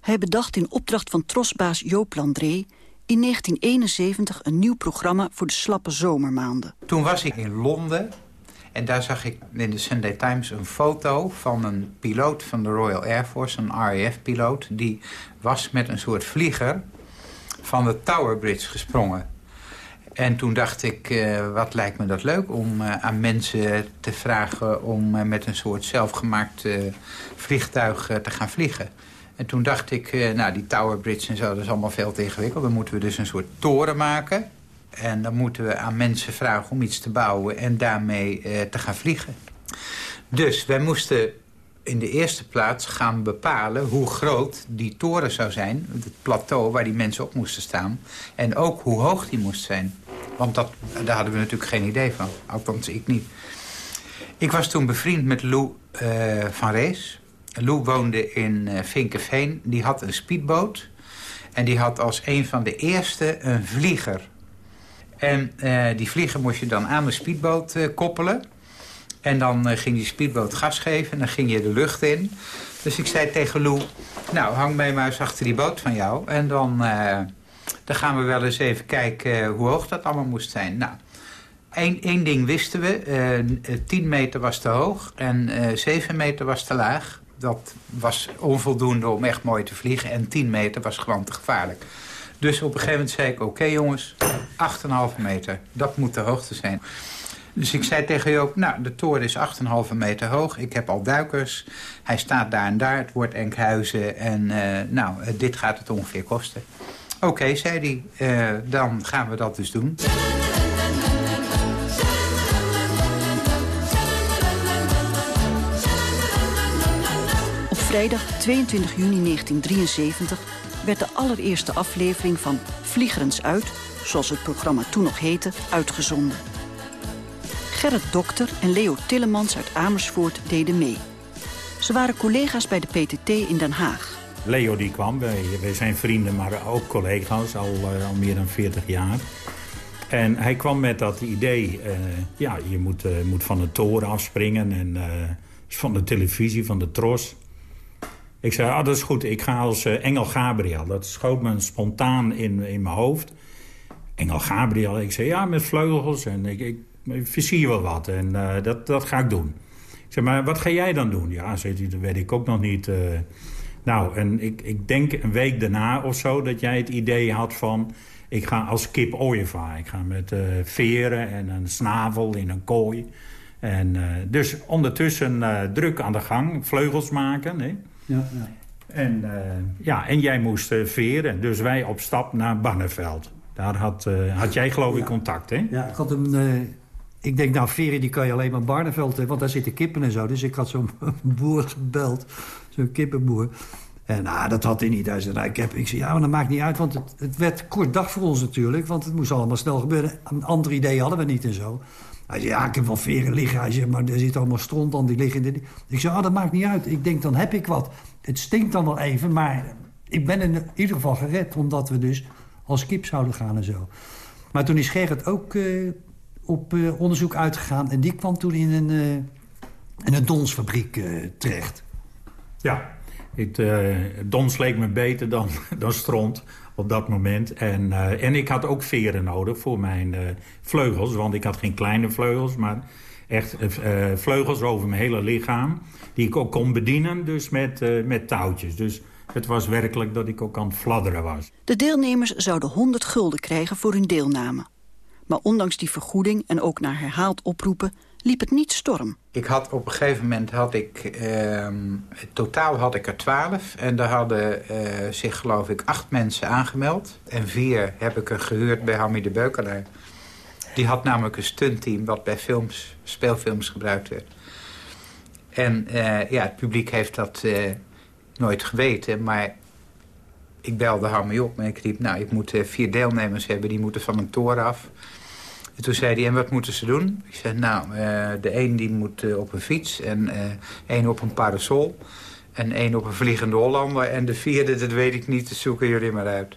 Hij bedacht in opdracht van trosbaas Joop Landré in 1971 een nieuw programma voor de slappe zomermaanden. Toen was ik in Londen en daar zag ik in de Sunday Times een foto van een piloot van de Royal Air Force, een RAF-piloot. Die was met een soort vlieger van de Tower Bridge gesprongen. En toen dacht ik, uh, wat lijkt me dat leuk om uh, aan mensen te vragen... om uh, met een soort zelfgemaakt vliegtuig te gaan vliegen. En toen dacht ik, nou die Tower Bridge en zo, dat is allemaal veel te ingewikkeld. Dan moeten we dus een soort toren maken. En dan moeten we aan mensen vragen om iets te bouwen en daarmee te gaan vliegen. Dus wij moesten in de eerste plaats gaan bepalen hoe groot die toren zou zijn. Het plateau waar die mensen op moesten staan. En ook hoe hoog die moest zijn. Want dat, daar hadden we natuurlijk geen idee van. Althans, ik niet. Ik was toen bevriend met Lou uh, van Rees. Lou woonde in uh. Die had een speedboot. En die had als een van de eerste een vlieger. En uh, die vlieger moest je dan aan de speedboot koppelen. En dan uh, ging die speedboot gas geven en dan ging je de lucht in. Dus ik zei tegen Lou, nou hang mij maar eens achter die boot van jou. En dan, uh, dan gaan we wel eens even kijken hoe hoog dat allemaal moest zijn. Nou, één, één ding wisten we, uh, 10 meter was te hoog en 7 meter was te laag. Dat was onvoldoende om echt mooi te vliegen en 10 meter was gewoon te gevaarlijk. Dus op een gegeven moment zei ik, oké jongens, 8,5 meter, dat moet de hoogte zijn. Dus ik zei tegen Joop, nou, de toren is 8,5 meter hoog. Ik heb al duikers. Hij staat daar en daar. Het wordt Enkhuizen. En eh, nou, eh, dit gaat het ongeveer kosten. Oké, zei hij. Eh, dan gaan we dat dus doen. Op vrijdag 22 juni 1973 werd de allereerste aflevering van Vliegerens Uit... zoals het programma toen nog heette, uitgezonden. Gerrit Dokter en Leo Tillemans uit Amersfoort deden mee. Ze waren collega's bij de PTT in Den Haag. Leo die kwam, wij, zijn vrienden, maar ook collega's al, uh, al meer dan 40 jaar. En hij kwam met dat idee, uh, ja, je moet, uh, moet van de toren afspringen en van de televisie, van de tros. Ik zei, ah, dat is goed, ik ga als Engel Gabriel. Dat schoot me spontaan in, in mijn hoofd. Engel Gabriel, ik zei, ja, met vleugels en ik, ik versier wel wat en dat, dat ga ik doen. Ik zei, maar wat ga jij dan doen? Ja, zei hij, dat weet ik ook nog niet... Nou, en ik, ik denk een week daarna of zo dat jij het idee had van... ik ga als kip ooievaar. Ik ga met uh, veren en een snavel in een kooi. En, dus ondertussen druk aan de gang, vleugels maken. Hè? Ja, ja. En, ja, en jij moest veren, dus wij op stap naar Banneveld. Daar had, had jij geloof ik ja. contact, hè? Ja, ik had hem... Ik denk, nou, veren die kan je alleen maar Barneveld, want daar zitten kippen en zo. Dus ik had zo'n boer gebeld zo'n kippenboer. En nou, dat had hij niet. Hij zei, nou, ik, heb, ik zei, ja, maar dat maakt niet uit, want het, het werd kort dag voor ons natuurlijk. Want het moest allemaal snel gebeuren. Een ander idee hadden we niet en zo. Hij zei, ja, ik heb wel veren liggen. Hij zei, maar er zit allemaal stront aan, die liggen... De... Ik zei, oh, dat maakt niet uit. Ik denk, dan heb ik wat. Het stinkt dan wel even, maar ik ben in ieder geval gered... omdat we dus als kip zouden gaan en zo. Maar toen is Gerrit ook uh, op uh, onderzoek uitgegaan... en die kwam toen in een, uh, in een donsfabriek terecht. Ja, het, uh, dons leek me beter dan, dan stront op dat moment. En, uh, en ik had ook veren nodig voor mijn uh, vleugels. Want ik had geen kleine vleugels, maar echt vleugels over mijn hele lichaam. Die ik ook kon bedienen, dus met, met touwtjes. Dus het was werkelijk dat ik ook aan het fladderen was. De deelnemers zouden 100 gulden krijgen voor hun deelname. Maar ondanks die vergoeding en ook na herhaald oproepen liep het niet storm. Ik had op een gegeven moment had ik... Uh, totaal had ik er twaalf. En daar hadden uh, zich geloof ik acht mensen aangemeld. En vier heb ik er gehuurd bij Hamid de Beukelaar. Die had namelijk een stuntteam wat bij films, speelfilms gebruikt werd. En uh, ja, het publiek heeft dat uh, nooit geweten. Maar ik belde Hamid op en ik riep... nou, ik moet vier deelnemers hebben, die moeten van een toren af... En toen zei hij, en wat moeten ze doen? Ik zei, nou, uh, de een die moet uh, op een fiets en uh, één op een parasol... en één op een vliegende Hollander en de vierde, dat weet ik niet, zoeken jullie maar uit.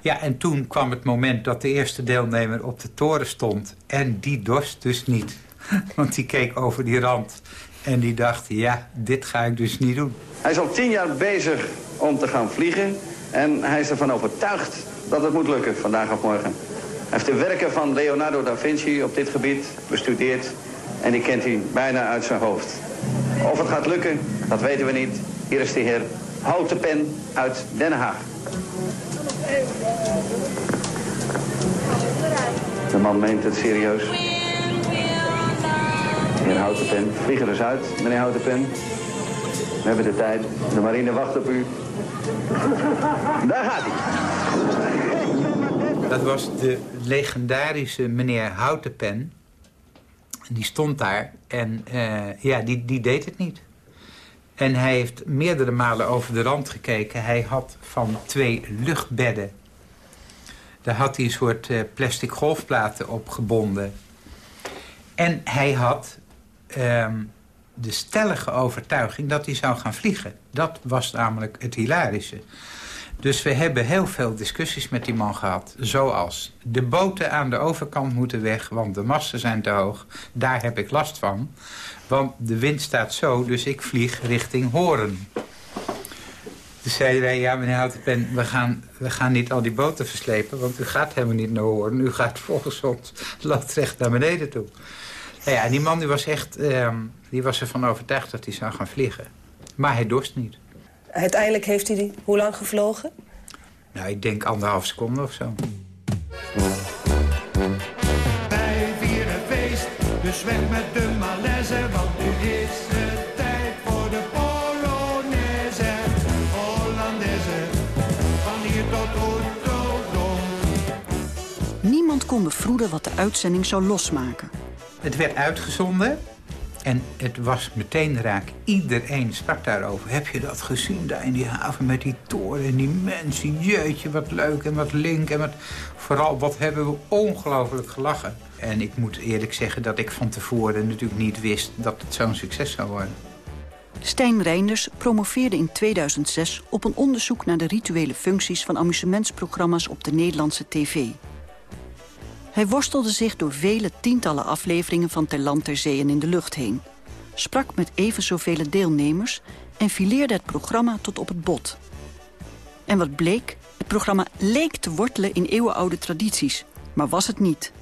Ja, en toen kwam het moment dat de eerste deelnemer op de toren stond... en die dorst dus niet, want die keek over die rand... en die dacht, ja, dit ga ik dus niet doen. Hij is al tien jaar bezig om te gaan vliegen... en hij is ervan overtuigd dat het moet lukken, vandaag of morgen. Heeft de werken van Leonardo da Vinci op dit gebied bestudeerd en die kent hij bijna uit zijn hoofd. Of het gaat lukken, dat weten we niet. Hier is de heer Houtenpen uit Den Haag. De man meent het serieus. Heer Houtenpen, vliegen dus uit, meneer Houtenpen. We hebben de tijd. De marine wacht op u. Daar gaat hij. Dat was de legendarische meneer Houtenpen. Die stond daar en uh, ja, die, die deed het niet. En hij heeft meerdere malen over de rand gekeken. Hij had van twee luchtbedden... daar had hij een soort uh, plastic golfplaten op gebonden. En hij had um, de stellige overtuiging dat hij zou gaan vliegen. Dat was namelijk het hilarische. Dus we hebben heel veel discussies met die man gehad. Zoals, de boten aan de overkant moeten weg, want de masten zijn te hoog. Daar heb ik last van. Want de wind staat zo, dus ik vlieg richting Horen. Dus zeiden wij, ja meneer Houtenpen, we gaan, we gaan niet al die boten verslepen... want u gaat helemaal niet naar Horen. U gaat volgens ons loodrecht naar beneden toe. Nou ja, die man die was echt, uh, die was ervan overtuigd dat hij zou gaan vliegen. Maar hij dorst niet. Uiteindelijk heeft hij die, hoe lang gevlogen? Nou, ik denk anderhalf seconde of zo. Wij vieren feest, dus weg met de malaise, want nu is het tijd voor de Polonaise. Hollandaise, van hier tot Oetodon. Niemand kon bevroeden wat de uitzending zou losmaken. Het werd uitgezonden En het was meteen raak. Iedereen sprak daarover. Heb je dat gezien daar in die haven met die toren en die mensen? Jeetje, wat leuk en wat link. En wat, vooral, wat hebben we ongelooflijk gelachen. En ik moet eerlijk zeggen dat ik van tevoren natuurlijk niet wist... dat het zo'n succes zou worden. Stijn Reinders promoveerde in 2006 op een onderzoek naar de rituele functies van amusementsprogramma's op de Nederlandse tv. Hij worstelde zich door vele tientallen afleveringen van Ter Land, Ter Zee en in de Lucht heen. Sprak met even zoveel deelnemers en fileerde het programma tot op het bot. En wat bleek? Het programma leek te wortelen in eeuwenoude tradities, maar was het niet.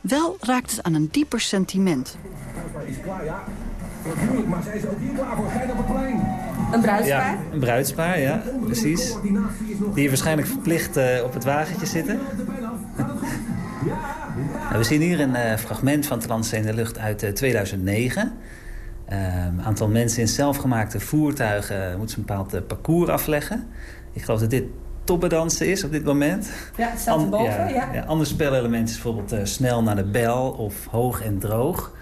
Wel raakt het aan een dieper sentiment. Is klaar, ja. Natuurlijk, maar zijn ze ook hier klaar voor? Kijk op het plein. Een bruidspaar? Ja, een bruidspaar, ja, precies. Die hier waarschijnlijk verplicht uh, op het wagentje zitten. Nou, we zien hier een uh, fragment van Transzee in de Lucht uit uh, 2009. Een aantal mensen in zelfgemaakte voertuigen moeten ze een bepaald parcours afleggen. Ik geloof dat dit toppendansen is op dit moment. Ja, het staat erboven, ja, ja. ja. Andere spelelementen is bijvoorbeeld snel naar de bel of hoog en droog.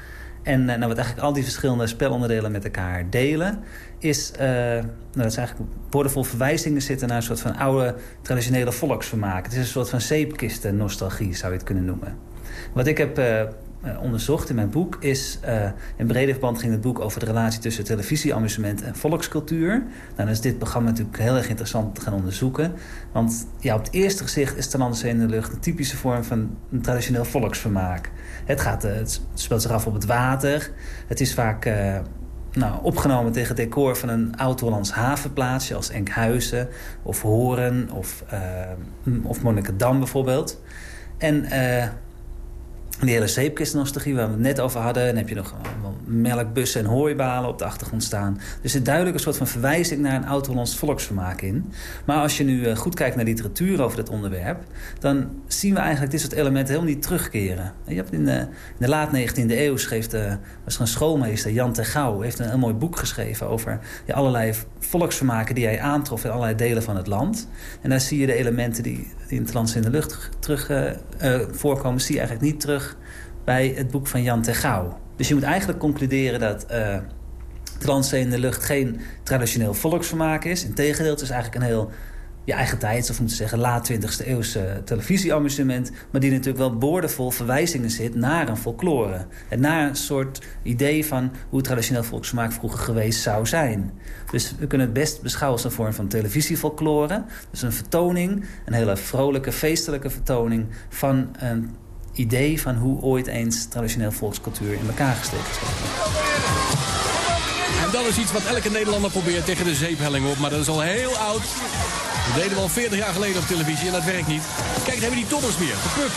En nou, wat eigenlijk al die verschillende spelonderdelen met elkaar delen... is, uh, nou, dat is eigenlijk woordenvol verwijzingen zitten naar een soort van oude traditionele volksvermaak. Het is een soort van zeepkisten-nostalgie, zou je het kunnen noemen. Wat ik heb uh, onderzocht in mijn boek is... In brede verband ging het boek over de relatie tussen televisieamusement en volkscultuur. Nou, dan is dit programma natuurlijk heel erg interessant te gaan onderzoeken. Want ja, op het eerste gezicht is Talandse in de lucht een typische vorm van een traditioneel volksvermaak. Het, gaat, het speelt zich af op het water. Het is vaak uh, nou, opgenomen tegen het decor van een oud-Hollands havenplaatsje... als Enkhuizen of Horen of, uh, of Monnikendam bijvoorbeeld. En die hele zeepkistnostalgie waar we het net over hadden... dan heb je nog melkbussen en hooibalen op de achtergrond staan. Dus er zit duidelijk een soort van verwijzing naar een oud-Hollands volksvermaak in. Maar als je nu goed kijkt naar literatuur over dit onderwerp... dan zien we eigenlijk dit soort elementen helemaal niet terugkeren. Je hebt in, de, in de laat 19e eeuw schreef de, was er een schoolmeester, Jan Tergouw... heeft een heel mooi boek geschreven over allerlei volksvermaken... die hij aantrof in allerlei delen van het land. En daar zie je de elementen die, in het land in de lucht terug uh, uh, voorkomen... zie je eigenlijk niet terug bij het boek van Jan Tergouw. Dus je moet eigenlijk concluderen dat uh, in de lucht geen traditioneel volksvermaak is. Integendeel, het is eigenlijk een heel je eigen tijds, of moeten zeggen laat 20e eeuwse televisieamusement... maar die natuurlijk wel boordevol verwijzingen zit naar een folklore. En naar een soort idee van hoe traditioneel volksvermaak vroeger geweest zou zijn. Dus we kunnen het best beschouwen als een vorm van televisiefolklore. Dus een vertoning, een hele vrolijke, feestelijke vertoning... van een idee van hoe ooit eens traditioneel volkscultuur in elkaar gesteken is. En dat is iets wat elke Nederlander probeert tegen de zeephelling op. Maar dat is al heel oud. Dat deden we al 40 jaar geleden op televisie en dat werkt niet. Kijk, dan hebben we die toppers weer. De pub.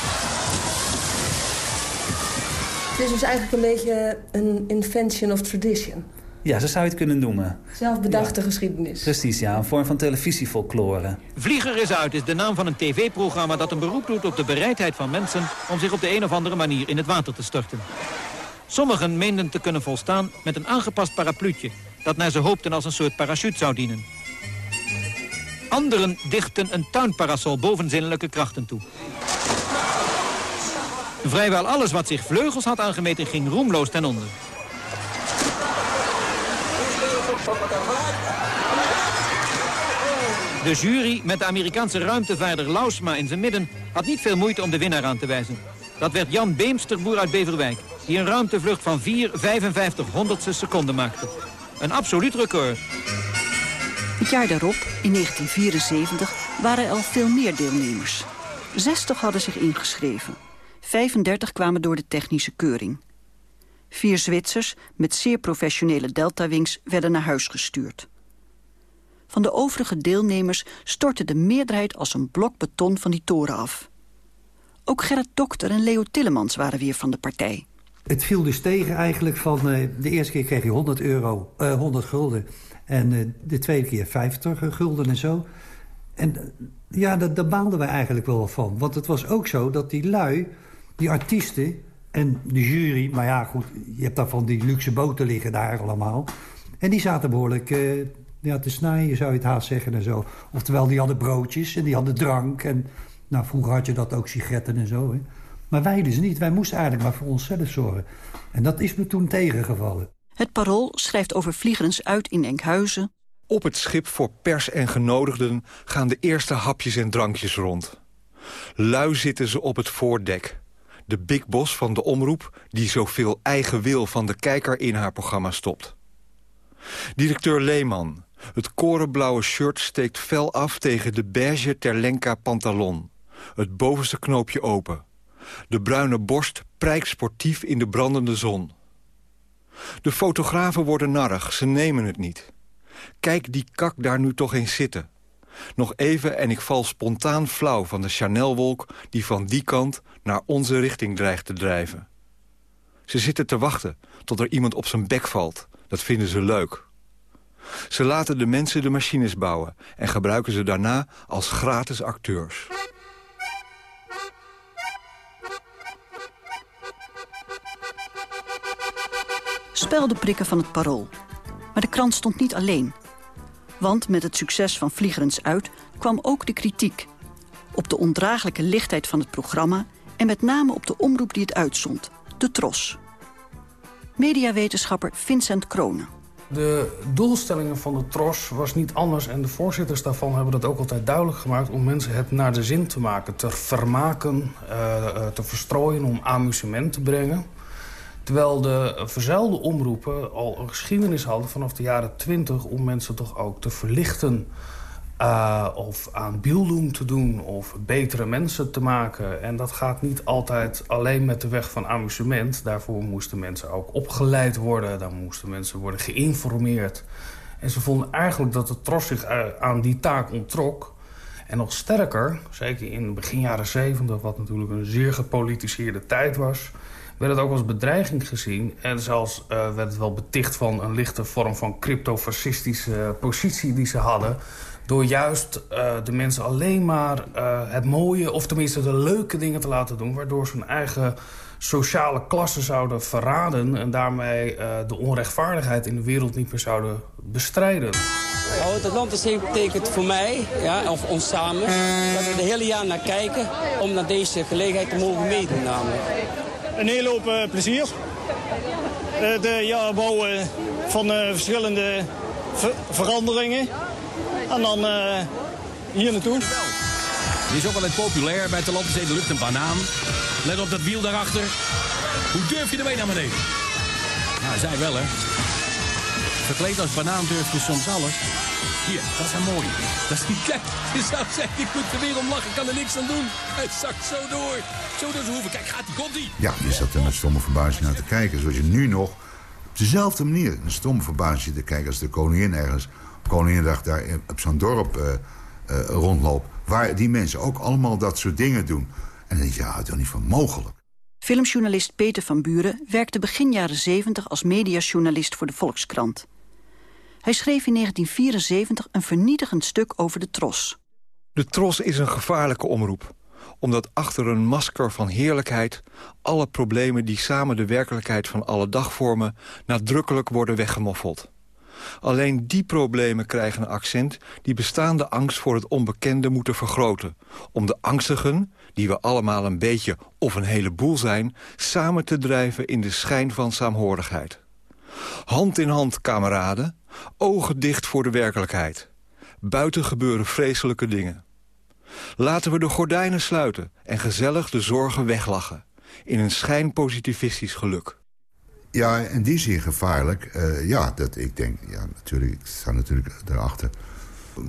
Het is dus eigenlijk een beetje een invention of tradition. Ja, zo zou je het kunnen noemen. Zelfbedachte ja. geschiedenis. Precies, ja. Een vorm van televisiefolklore. Vlieger is uit is de naam van een tv-programma dat een beroep doet op de bereidheid van mensen... om zich op de een of andere manier in het water te storten. Sommigen meenden te kunnen volstaan met een aangepast parapluutje... dat naar ze hoopten als een soort parachute zou dienen. Anderen dichten een tuinparasol boven zinnelijke krachten toe. Vrijwel alles wat zich vleugels had aangemeten ging roemloos ten onder. De jury met de Amerikaanse ruimtevaarder Lausma in zijn midden... had niet veel moeite om de winnaar aan te wijzen. Dat werd Jan Beemsterboer uit Beverwijk... die een ruimtevlucht van 4 55 honderdste seconden maakte. Een absoluut record. Het jaar daarop, in 1974, waren er al veel meer deelnemers. 60 hadden zich ingeschreven. 35 kwamen door de technische keuring. Vier Zwitsers met zeer professionele deltawings werden naar huis gestuurd. Van de overige deelnemers stortte de meerderheid als een blok beton van die toren af. Ook Gerrit Dokter en Leo Tillemans waren weer van de partij. Het viel dus tegen eigenlijk van... Uh, de eerste keer kreeg je 100 euro, uh, 100 gulden. En uh, de tweede keer 50 gulden en zo. En ja, daar, daar baanden wij eigenlijk wel van. Want het was ook zo dat die lui, die artiesten en de jury... maar ja, goed, je hebt daar van die luxe boten liggen daar allemaal. En die zaten behoorlijk uh, ja, te snijden, zou je het haast zeggen en zo. Oftewel, die hadden broodjes en die hadden drank. En nou, vroeger had je dat ook sigaretten en zo. Hè. Maar wij dus niet. Wij moesten eigenlijk maar voor onszelf zorgen. En dat is me toen tegengevallen. Het Parool schrijft over vliegerens uit in Enkhuizen. Op het schip voor pers en genodigden gaan de eerste hapjes en drankjes rond. Lui zitten ze op het voordek. De big boss van de omroep die zoveel eigen wil van de kijker in haar programma stopt. Directeur Leeman. Het korenblauwe shirt steekt fel af tegen de beige Terlenka pantalon. Het bovenste knoopje open. De bruine borst prijkt sportief in de brandende zon. De fotografen worden narrig, ze nemen het niet. Kijk die kak daar nu toch eens zitten. Nog even en ik val spontaan flauw van de Chanelwolk... die van die kant naar onze richting dreigt te drijven. Ze zitten te wachten tot er iemand op zijn bek valt. Dat vinden ze leuk. Ze laten de mensen de machines bouwen... en gebruiken ze daarna als gratis acteurs. Speldenprikken van het Parool. Maar de krant stond niet alleen. Want met het succes van Vliegerens uit kwam ook de kritiek. Op de ondraaglijke lichtheid van het programma... en met name op de omroep die het uitzond, de Tros. Mediawetenschapper Vincent Kronen. De doelstellingen van de TROS was niet anders... en de voorzitters daarvan hebben dat ook altijd duidelijk gemaakt... om mensen het naar de zin te maken, te vermaken, uh, te verstrooien... om amusement te brengen. Terwijl de verzuilde omroepen al een geschiedenis hadden vanaf de jaren 20... om mensen toch ook te verlichten uh, of aan beelddoen te doen of betere mensen te maken. En dat gaat niet altijd alleen met de weg van amusement. Daarvoor moesten mensen ook opgeleid worden. Dan moesten mensen worden geïnformeerd. En ze vonden eigenlijk dat de Tros zich aan die taak onttrok. En nog sterker, zeker in begin jaren 70, wat natuurlijk een zeer gepolitiseerde tijd was werd het ook als bedreiging gezien. En zelfs uh, werd het wel beticht van een lichte vorm van cryptofascistische positie die ze hadden. Door juist uh, de mensen alleen maar uh, het mooie, of tenminste de leuke dingen te laten doen... waardoor ze hun eigen sociale klasse zouden verraden... en daarmee uh, de onrechtvaardigheid in de wereld niet meer zouden bestrijden. Nou, het Atlantis betekent voor mij, ja, of ons samen... dat we er hele jaar naar kijken om naar deze gelegenheid te mogen meedoen namelijk. Een hele hoop plezier. de jaarbouw van verschillende ver veranderingen... En dan uh, hier naartoe. Die is ook wel eens populair bij Talente de lucht een banaan. Let op dat wiel daarachter. Hoe durf je ermee naar beneden? Nou, zij wel hè. Verkleed als banaan durf je soms alles. Hier, dat is een mooie. Dat is niet kijk. Je zou zeggen, ik moet er weer om lachen, kan er niks aan doen. Het zakt zo door. Zo door zijn hoeven. Kijk, gaat die, komt die. Ja, je zat er met stomme verbazing naar te kijken. Zoals je nu nog op dezelfde manier een stomme verbazing te kijken als de koningin ergens Koninginnedag daar op zo'n dorp uh, uh, rondloop... waar die mensen ook allemaal dat soort dingen doen. En dan denk je, ja, het is niet van mogelijk. Filmjournalist Peter van Buren werkte begin jaren 70 als mediajournalist voor de Volkskrant. Hij schreef in 1974 een vernietigend stuk over de Tros. De Tros is een gevaarlijke omroep omdat achter een masker van heerlijkheid... alle problemen die samen de werkelijkheid van alle dag vormen... nadrukkelijk worden weggemoffeld. Alleen die problemen krijgen een accent die bestaande angst voor het onbekende moeten vergroten. Om de angstigen, die we allemaal een beetje of een heleboel zijn... samen te drijven in de schijn van saamhorigheid. Hand in hand, kameraden, ogen dicht voor de werkelijkheid. Buiten gebeuren vreselijke dingen. Laten we de gordijnen sluiten en gezellig de zorgen weglachen. In een schijnpositivistisch geluk. Ja, in die zin gevaarlijk. Uh, ja, dat, ik denk, ja, natuurlijk, ik sta natuurlijk daarachter.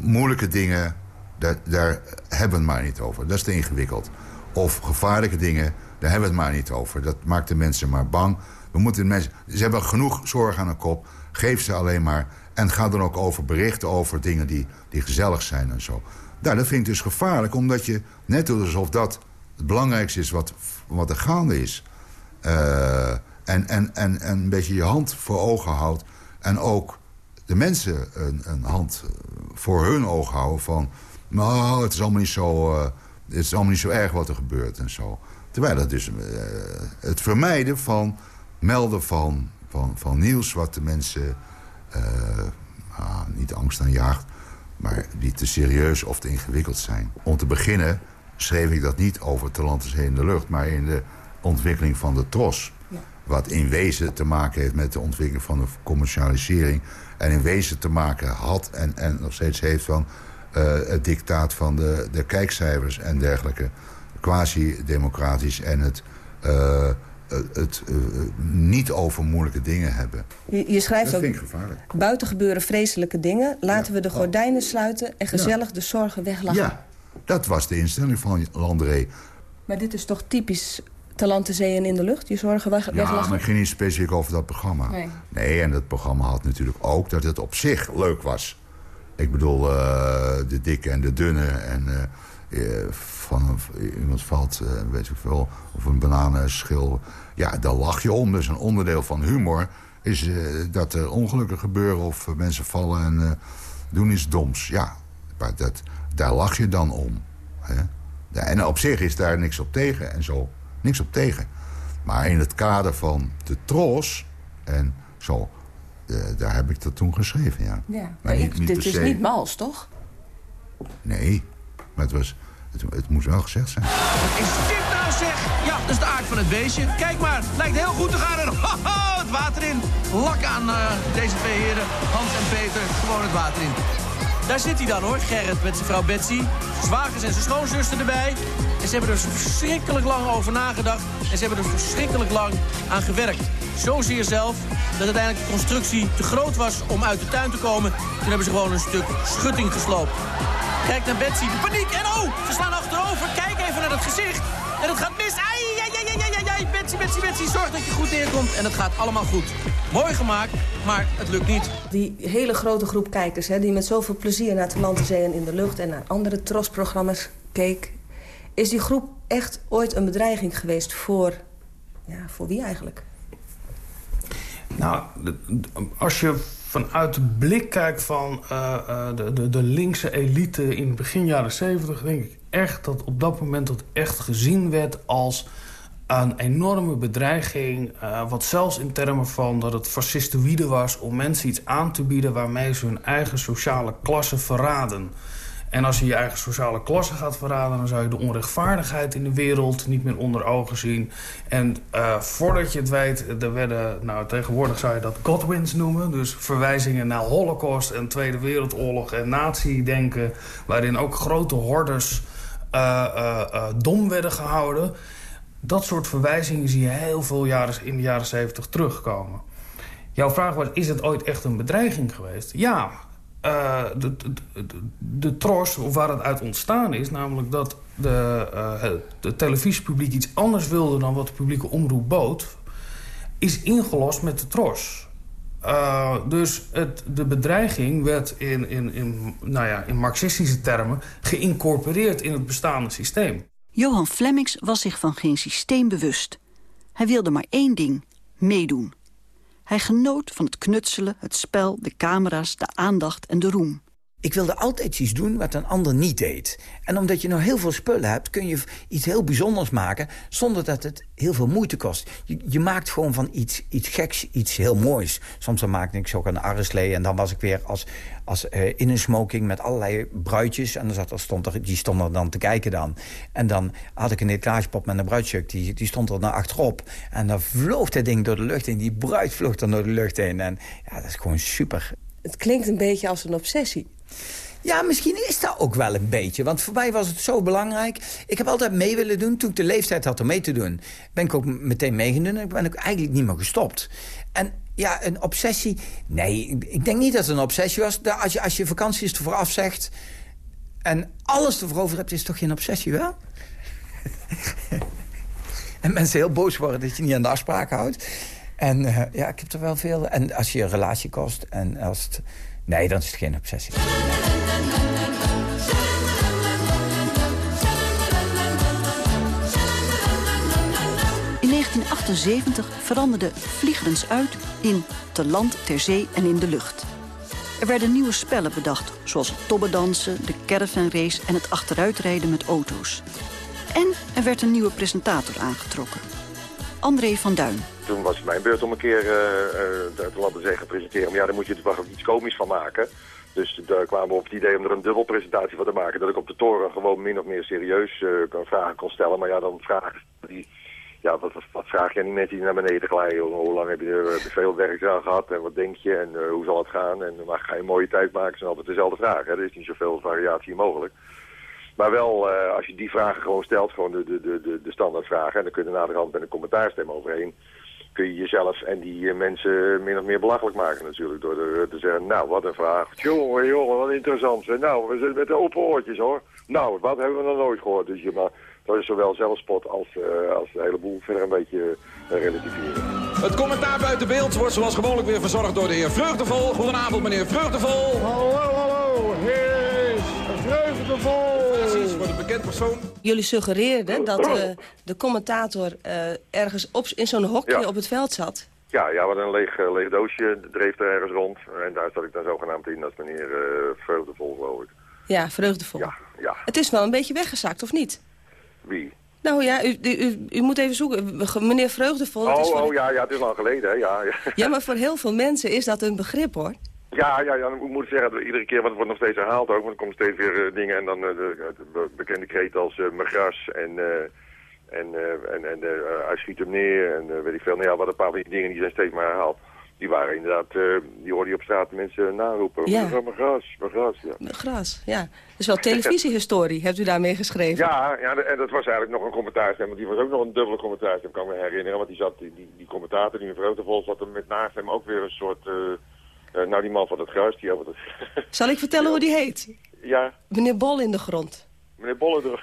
Moeilijke dingen, daar, daar hebben we het maar niet over. Dat is te ingewikkeld. Of gevaarlijke dingen, daar hebben we het maar niet over. Dat maakt de mensen maar bang. We moeten de mensen, ze hebben genoeg zorg aan de kop. Geef ze alleen maar. En ga dan ook over berichten over dingen die, die gezellig zijn en zo. Nou, dat vind ik dus gevaarlijk, omdat je net doet alsof dat het belangrijkste is wat, wat er gaande is. Uh, en, en, en, en een beetje je hand voor ogen houdt. En ook de mensen een, een hand voor hun ogen houden van... nou, het is allemaal niet zo, uh, het is allemaal niet zo erg wat er gebeurt en zo. Terwijl het dus het vermijden van melden van, van, van nieuws... wat de mensen uh, niet angst aanjaagt... maar die te serieus of te ingewikkeld zijn. Om te beginnen schreef ik dat niet over te land, zee in de lucht... maar in de ontwikkeling van de tros. Wat in wezen te maken heeft met de ontwikkeling van de commercialisering... en in wezen te maken had en, en nog steeds heeft van... eh, het dictaat van de, de kijkcijfers en dergelijke. Quasi-democratisch en het, eh, het, eh, niet over moeilijke dingen hebben. Je, je schrijft Dat ook, vind ik gevaarlijk. buiten gebeuren vreselijke dingen. Laten we de gordijnen sluiten en gezellig de zorgen weglachen. Ja, dat was de instelling van Landré. Maar dit is toch typisch te land, te zee en in de lucht? Je zorgen weg, Ja, maar ik ging niet specifiek over dat programma. Nee. Nee, en dat programma had natuurlijk ook dat het op zich leuk was. Ik bedoel, eh, de dikke en de dunne. En eh, eh, van een, iemand valt, weet ik veel, of een bananenschil. Ja, daar lach je om. Dus een onderdeel van humor is dat er ongelukken gebeuren... of mensen vallen en doen iets doms. Ja, maar dat, daar lach je dan om. Hè? En op zich is daar niks op tegen en zo. Niks op tegen. Maar in het kader van de tros en zo... eh, daar heb ik dat toen geschreven, ja. Ja, maar ik, dit per is se- niet mals, toch? Nee, maar het, was, het, het moest wel gezegd zijn. Wat is dit nou zeg? Ja, dat is de aard van het beestje. Kijk maar, lijkt heel goed te gaan. En haha, het water in. Lak aan eh, deze twee heren, Hans en Peter. Gewoon het water in. Daar zit hij dan hoor, Gerrit met zijn vrouw Betsy. Zwagers en zijn schoonzuster erbij. En ze hebben er verschrikkelijk lang over nagedacht. En ze hebben er verschrikkelijk lang aan gewerkt. Zozeer zelf dat uiteindelijk de constructie te groot was om uit de tuin te komen. Toen hebben ze gewoon een stuk schutting gesloopt. Kijk naar Betsy, de paniek. En oh, ze slaan achterover. Kijk even naar het gezicht. En het gaat mis. Ai, ai, ai, ai, ai, ai. Betsy, Betsy, Betsy, zorg dat je goed neerkomt. En het gaat allemaal goed. Mooi gemaakt, maar het lukt niet. Die hele grote groep kijkers, hè, die met zoveel plezier naar te land, zee en in de lucht... en naar andere trosprogramma's keek... is die groep echt ooit een bedreiging geweest voor... Ja, voor wie eigenlijk? Nou, als je vanuit de blik kijkt van eh, eh, de, de, de linkse elite in begin jaren 70... denk ik echt dat op dat moment dat echt gezien werd als een enorme bedreiging... eh, wat zelfs in termen van dat het fascistoïde was... om mensen iets aan te bieden waarmee ze hun eigen sociale klasse verraden... En als je je eigen sociale klasse gaat verraden... dan zou je de onrechtvaardigheid in de wereld niet meer onder ogen zien. En eh, voordat je het weet, er werden... nou, tegenwoordig zou je dat Godwins noemen. Dus verwijzingen naar Holocaust en Tweede Wereldoorlog en nazi-denken... waarin ook grote hordes dom werden gehouden. Dat soort verwijzingen zie je heel veel jaren, in de jaren zeventig terugkomen. Jouw vraag was, is het ooit echt een bedreiging geweest? Ja, eh, de, de, tros, of waar het uit ontstaan is... namelijk dat de, eh, het televisiepubliek iets anders wilde... dan wat de publieke omroep bood... is ingelost met de tros. Eh, dus het, de bedreiging werd in, in, in, nou ja, in marxistische termen... geïncorporeerd in het bestaande systeem. Johan Flemings was zich van geen systeem bewust. Hij wilde maar één ding, meedoen. Hij genoot van het knutselen, het spel, de camera's, de aandacht en de roem. Ik wilde altijd iets doen wat een ander niet deed. En omdat je nou heel veel spullen hebt... kun je iets heel bijzonders maken... zonder dat het heel veel moeite kost. Je, maakt gewoon van iets, iets geks iets heel moois. Soms dan maakte ik zo een arreslee... en dan was ik weer als, als, eh, in een smoking met allerlei bruidjes... en dan zat er, stond er, die stonden er dan te kijken dan. En dan had ik een etalagepop met een bruidsjuk... Die, die stond er naar achterop. En dan vloog dat ding door de lucht in. Die bruid vloog dan door de lucht heen. En ja, dat is gewoon super. Het klinkt een beetje als een obsessie. Ja, misschien is dat ook wel een beetje. Want voor mij was het zo belangrijk. Ik heb altijd mee willen doen. Toen ik de leeftijd had om mee te doen... ben ik ook meteen meegenomen. En ik ben ook eigenlijk niet meer gestopt. En ja, een obsessie... Nee, ik- denk niet dat het een obsessie was. Als je, als je vakanties ervoor afzegt... en alles ervoor over hebt, is het toch geen obsessie, wel? en mensen heel boos worden dat je niet aan de afspraken houdt. En eh, ja, ik heb er wel veel... En als je een relatie kost en als het... Nee, dan is het geen obsessie. In 1978 veranderde Vliegerens uit in Te land, ter zee en in de lucht. Er werden nieuwe spellen bedacht, zoals tobbedansen, de caravanrace en het achteruitrijden met auto's. En er werd een nieuwe presentator aangetrokken. André van Duin. Toen was het mijn beurt om een keer uh, uh, de Atlantische Zee te presenteren. Maar ja, daar moet je toch iets komisch van maken. Dus daar kwamen we op het idee om er een dubbelpresentatie van te maken. Dat ik op de toren gewoon min of meer serieus uh, vragen kon stellen. Maar ja, dan vragen die... Ja, wat, wat, vraag je aan die die naar beneden glijden? Hoe, lang heb je er veel werk aan gehad? En wat denk je? En hoe zal het gaan? En maar ga je een mooie tijd maken? Het zijn altijd dezelfde vragen. Er is niet zoveel variatie mogelijk. Maar wel, als je die vragen gewoon stelt, gewoon de, de, de, de standaardvragen... en dan kun je na de hand met een commentaarstem overheen kun je jezelf en die uh, mensen min of meer belachelijk maken natuurlijk. Door de, te zeggen, nou wat een vraag. Jongen, jongen, wat interessant. Nou, we zitten met de open oortjes hoor. Nou, wat hebben we nog nooit gehoord. Dus je, maar dat is zowel zelfspot als, uh, als de hele boel verder een beetje uh, relativeren. Het commentaar buiten beeld wordt zoals gewoonlijk weer verzorgd door de heer Vreugdevol. Goedenavond meneer Vreugdevol. Hallo, hallo. Heer Vreugdevol. Precies, voor de bekend persoon. Jullie suggereerden dat uh, de commentator ergens op, in zo'n hokje Ja. op het veld zat. Ja, ja, wat een leeg, uh, leeg doosje dreef er ergens rond. En daar zat ik dan zogenaamd in als meneer Vreugdevol, geloof ik. Ja, vreugdevol. Ja, ja. Het is wel een beetje weggezakt, of niet? Wie? Nou ja, u, u, u, moet even zoeken. Meneer Vreugdevol... Oh, is oh ja, ja, het is lang geleden, hè. Ja, ja. Ja, maar voor heel veel mensen is dat een begrip, hoor. Ja, ja, ja, ik moet zeggen, iedere keer, want het wordt nog steeds herhaald ook, want er komen steeds weer uh, dingen en dan uh, de, de, bekende kreet als uh, magras en, en, en, en hij schiet hem neer en weet ik veel. Nou ja, wat een paar van die dingen die zijn steeds maar herhaald. Die waren inderdaad, die hoorde je op straat mensen naroepen. Ja. Magras, magras, ja. Gras, ja. Dat is wel televisiehistorie, hebt u daarmee geschreven? Ja, ja, en dat was eigenlijk nog een commentaarstem, want die was ook nog een dubbele commentaarstem, kan ik me herinneren. Want die, zat, die, die, die commentator, die mevrouw de Vol, zat er met naast hem ook weer een soort... Uh, uh, nou, die man van het gruis, die over het... Zal ik vertellen ja. hoe die heet? Ja. Meneer Bol in de grond. Meneer Bol in de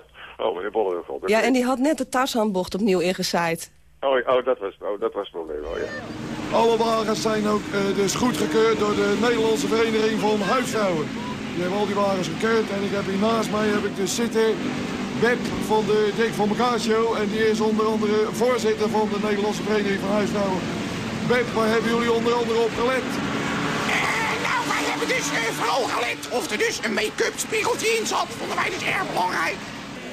Oh, meneer Bol in de grond. Ja, en die had net de Tarzanbocht opnieuw ingezaaid. Oh, oh, dat was, oh, dat was het probleem, oh ja. Alle wagens zijn ook uh, dus goedgekeurd door de Nederlandse Vereniging van Huisvrouwen. Die hebben al die wagens gekeurd en ik heb hier naast mij heb ik dus zitten Web van de Dik van show. En die is onder andere voorzitter van de Nederlandse Vereniging van Huisvrouwen. Web, waar hebben jullie onder andere op gelet? Dus uh, vooral gelet of er dus een make-up spiegeltje in zat. Vonden wij dus erg belangrijk.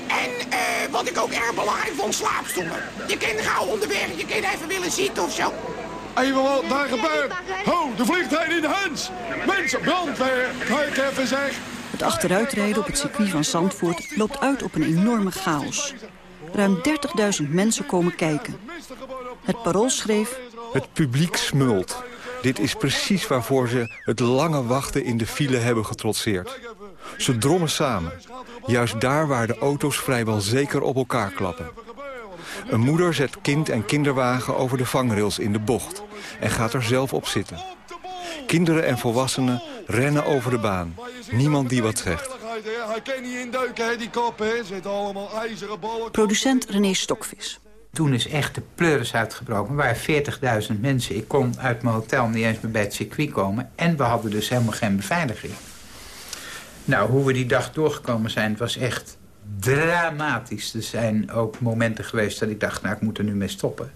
En uh, wat ik ook erg belangrijk vond, slaapstoelen. Je kan gauw onderweg, je kan even willen zitten of zo. Even wat daar gebeurt. Ho, de vliegtuig in de hand. Mensen, brandweer. Kijk even zeg. Het achteruitrijden op het circuit van Zandvoort loopt uit op een enorme chaos. Ruim 30.000 mensen komen kijken. Het parool schreef... Het publiek smult. Dit is precies waarvoor ze het lange wachten in de file hebben getrotseerd. Ze drommen samen. Juist daar waar de auto's vrijwel zeker op elkaar klappen. Een moeder zet kind en kinderwagen over de vangrails in de bocht... en gaat er zelf op zitten. Kinderen en volwassenen rennen over de baan. Niemand die wat zegt. Hij kan niet induiken, die kop, hè. Zit allemaal ijzeren ballen. Producent René Stokvis. Toen is echt de pleuris uitgebroken. Er waren 40.000 mensen. Ik kon uit mijn hotel niet eens meer bij het circuit komen. En we hadden dus helemaal geen beveiliging. Nou, hoe we die dag doorgekomen zijn, was echt dramatisch. Er zijn ook momenten geweest dat ik dacht, nou, ik moet er nu mee stoppen.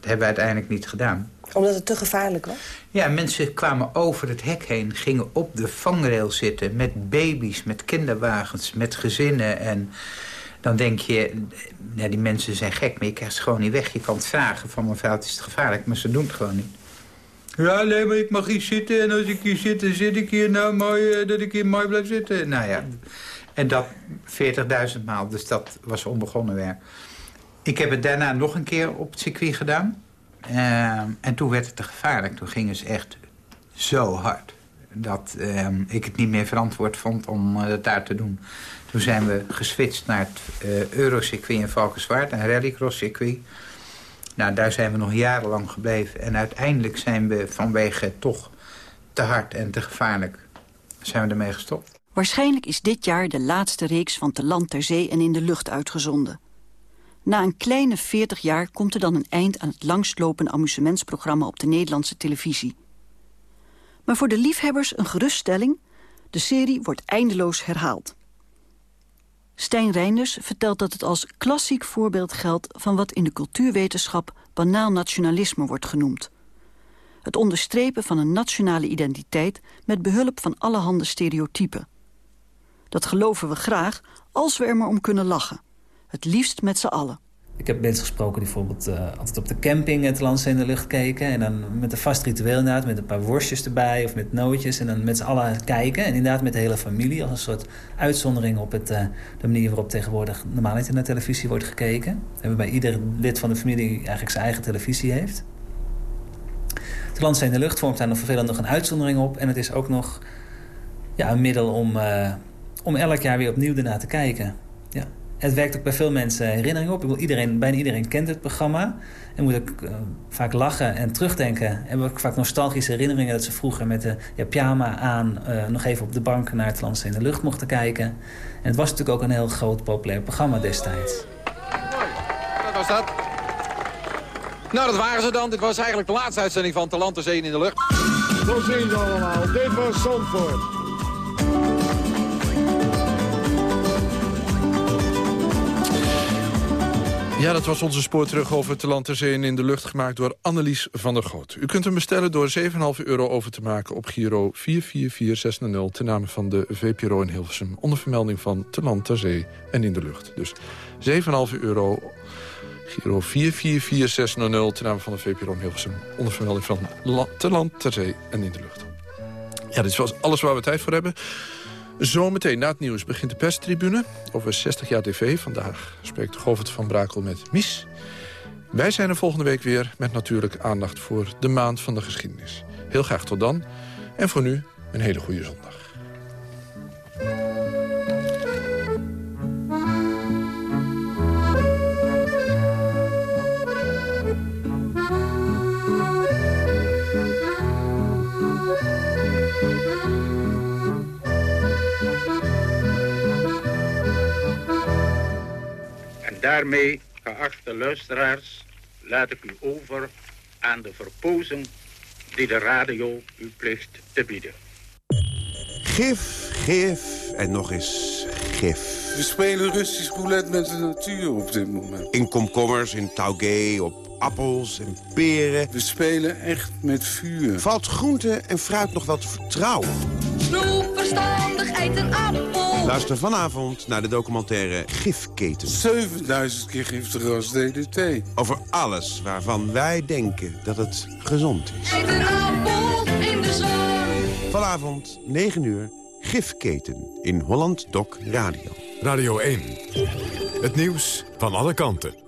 Dat hebben we uiteindelijk niet gedaan. Omdat het te gevaarlijk was? Ja, mensen kwamen over het hek heen, gingen op de vangrail zitten... met baby's, met kinderwagens, met gezinnen. En dan denk je, ja, die mensen zijn gek, maar je krijgt ze gewoon niet weg. Je kan het vragen van mevrouw, het is gevaarlijk, maar ze doen het gewoon niet. Ja, nee, maar ik mag hier zitten en als ik hier zit, dan zit ik hier nou mooi, dat ik hier mooi blijf zitten. Nou ja, en dat 40.000 maal, dus dat was onbegonnen werk. Ik heb het daarna nog een keer op het circuit gedaan. Uh, en toen werd het te gevaarlijk. Toen gingen ze echt zo hard. Dat uh, ik het niet meer verantwoord vond om uh, dat daar te doen. Toen zijn we geswitcht naar het uh, Eurocircuit in Valkenswaard. Een rallycross circuit. Nou, daar zijn we nog jarenlang gebleven. En uiteindelijk zijn we vanwege toch te hard en te gevaarlijk... zijn we ermee gestopt. Waarschijnlijk is dit jaar de laatste reeks van Te Land, Ter Zee en in de Lucht uitgezonden. Na een kleine 40 jaar komt er dan een eind aan het langstlopende amusementsprogramma op de Nederlandse televisie. Maar voor de liefhebbers een geruststelling, de serie wordt eindeloos herhaald. Stijn Reinders vertelt dat het als klassiek voorbeeld geldt van wat in de cultuurwetenschap banaal nationalisme wordt genoemd. Het onderstrepen van een nationale identiteit met behulp van allerhande stereotypen. Dat geloven we graag als we er maar om kunnen lachen. Het liefst met z'n allen. Ik heb mensen gesproken die bijvoorbeeld uh, altijd op de camping het landse in de lucht keken. En dan met een vast ritueel inderdaad, met een paar worstjes erbij of met nootjes. En dan met z'n allen kijken. En inderdaad met de hele familie als een soort uitzondering op het, uh, de manier waarop tegenwoordig normaal niet naar televisie wordt gekeken. En waarbij ieder lid van de familie eigenlijk zijn eigen televisie heeft. Het landse in de lucht vormt daar nog vervelend nog een uitzondering op. En het is ook nog ja, een middel om, uh, om elk jaar weer opnieuw ernaar te kijken. Het werkt ook bij veel mensen herinnering op. Ik bedoel, iedereen, bijna iedereen kent het programma. En moet ook uh, vaak lachen en terugdenken. En hebben ook vaak nostalgische herinneringen... dat ze vroeger met de ja, pyjama aan... Uh, nog even op de bank naar het Landse in de Lucht mochten kijken. En het was natuurlijk ook een heel groot populair programma destijds. Wat was dat? Nou, dat waren ze dan. Dit was eigenlijk de laatste uitzending van Talante Zee in de Lucht. Zo zien ze allemaal. Dit was Zandvoort. Ja, dat was onze spoor terug over het zee in de lucht gemaakt door Annelies van der Goot. U kunt hem bestellen door 7,5 euro over te maken op Giro 444600 ten name van de VPRO in Hilversum. Onder vermelding van te ter zee en in de lucht. Dus 7,5 euro Giro 444600 ten name van de VPRO in Hilversum. Onder vermelding van land ter zee en in de lucht. Ja, dit was alles waar we tijd voor hebben. Zometeen na het nieuws begint de perstribune over 60 jaar tv. Vandaag spreekt Govert van Brakel met Mies. Wij zijn er volgende week weer met natuurlijk aandacht voor de maand van de geschiedenis. Heel graag tot dan. En voor nu een hele goede zondag. Daarmee, geachte luisteraars, laat ik u over aan de verpozing die de radio u plicht te bieden. Gif, gif en nog eens gif. We spelen Russisch roulette met de natuur op dit moment. In komkommers, in taugé, op appels en peren. We spelen echt met vuur. Valt groente en fruit nog wel te vertrouwen? Snoep, verstandig, eet een appel. Luister vanavond naar de documentaire Gifketen. 7000 keer giftiger als DDT. Over alles waarvan wij denken dat het gezond is. Eet een appel in de zon. Vanavond, 9 uur, Gifketen in Holland Doc Radio. Radio 1. Het nieuws van alle kanten.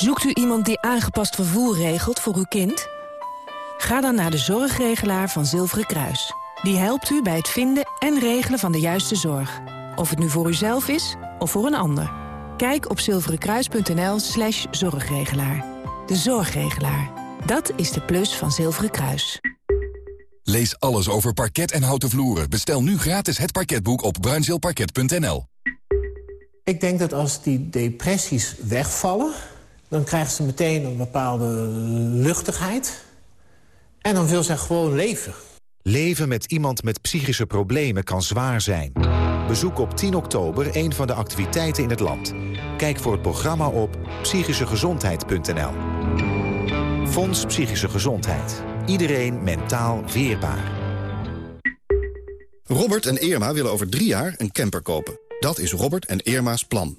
Zoekt u iemand die aangepast vervoer regelt voor uw kind? Ga dan naar de zorgregelaar van Zilveren Kruis. Die helpt u bij het vinden en regelen van de juiste zorg. Of het nu voor uzelf is of voor een ander. Kijk op zilverenkruis.nl slash zorgregelaar. De zorgregelaar. Dat is de plus van Zilveren Kruis. Lees alles over parket en houten vloeren. Bestel nu gratis het parketboek op bruinzeelparket.nl. Ik denk dat als die depressies wegvallen... dan krijgt ze meteen een bepaalde luchtigheid... En dan wil zij gewoon leven. Leven met iemand met psychische problemen kan zwaar zijn. Bezoek op 10 oktober een van de activiteiten in het land. Kijk voor het programma op psychischegezondheid.nl. Fonds Psychische Gezondheid. Iedereen mentaal weerbaar. Robert en Irma willen over drie jaar een camper kopen. Dat is Robert en Irma's plan.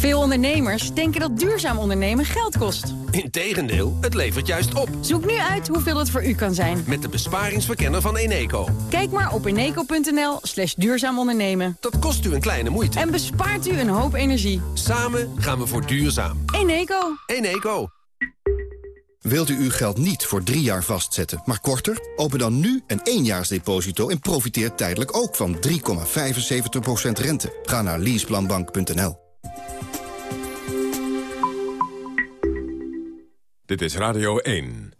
Veel ondernemers denken dat duurzaam ondernemen geld kost. Integendeel, het levert juist op. Zoek nu uit hoeveel het voor u kan zijn. Met de besparingsverkenner van Eneco. Kijk maar op eneco.nl slash duurzaam ondernemen. Dat kost u een kleine moeite. En bespaart u een hoop energie. Samen gaan we voor duurzaam. Eneco. Eneco. Wilt u uw geld niet voor drie jaar vastzetten, maar korter? Open dan nu een éénjaarsdeposito en profiteer tijdelijk ook van 3,75% rente. Ga naar leaseplanbank.nl. Dit is Radio 1.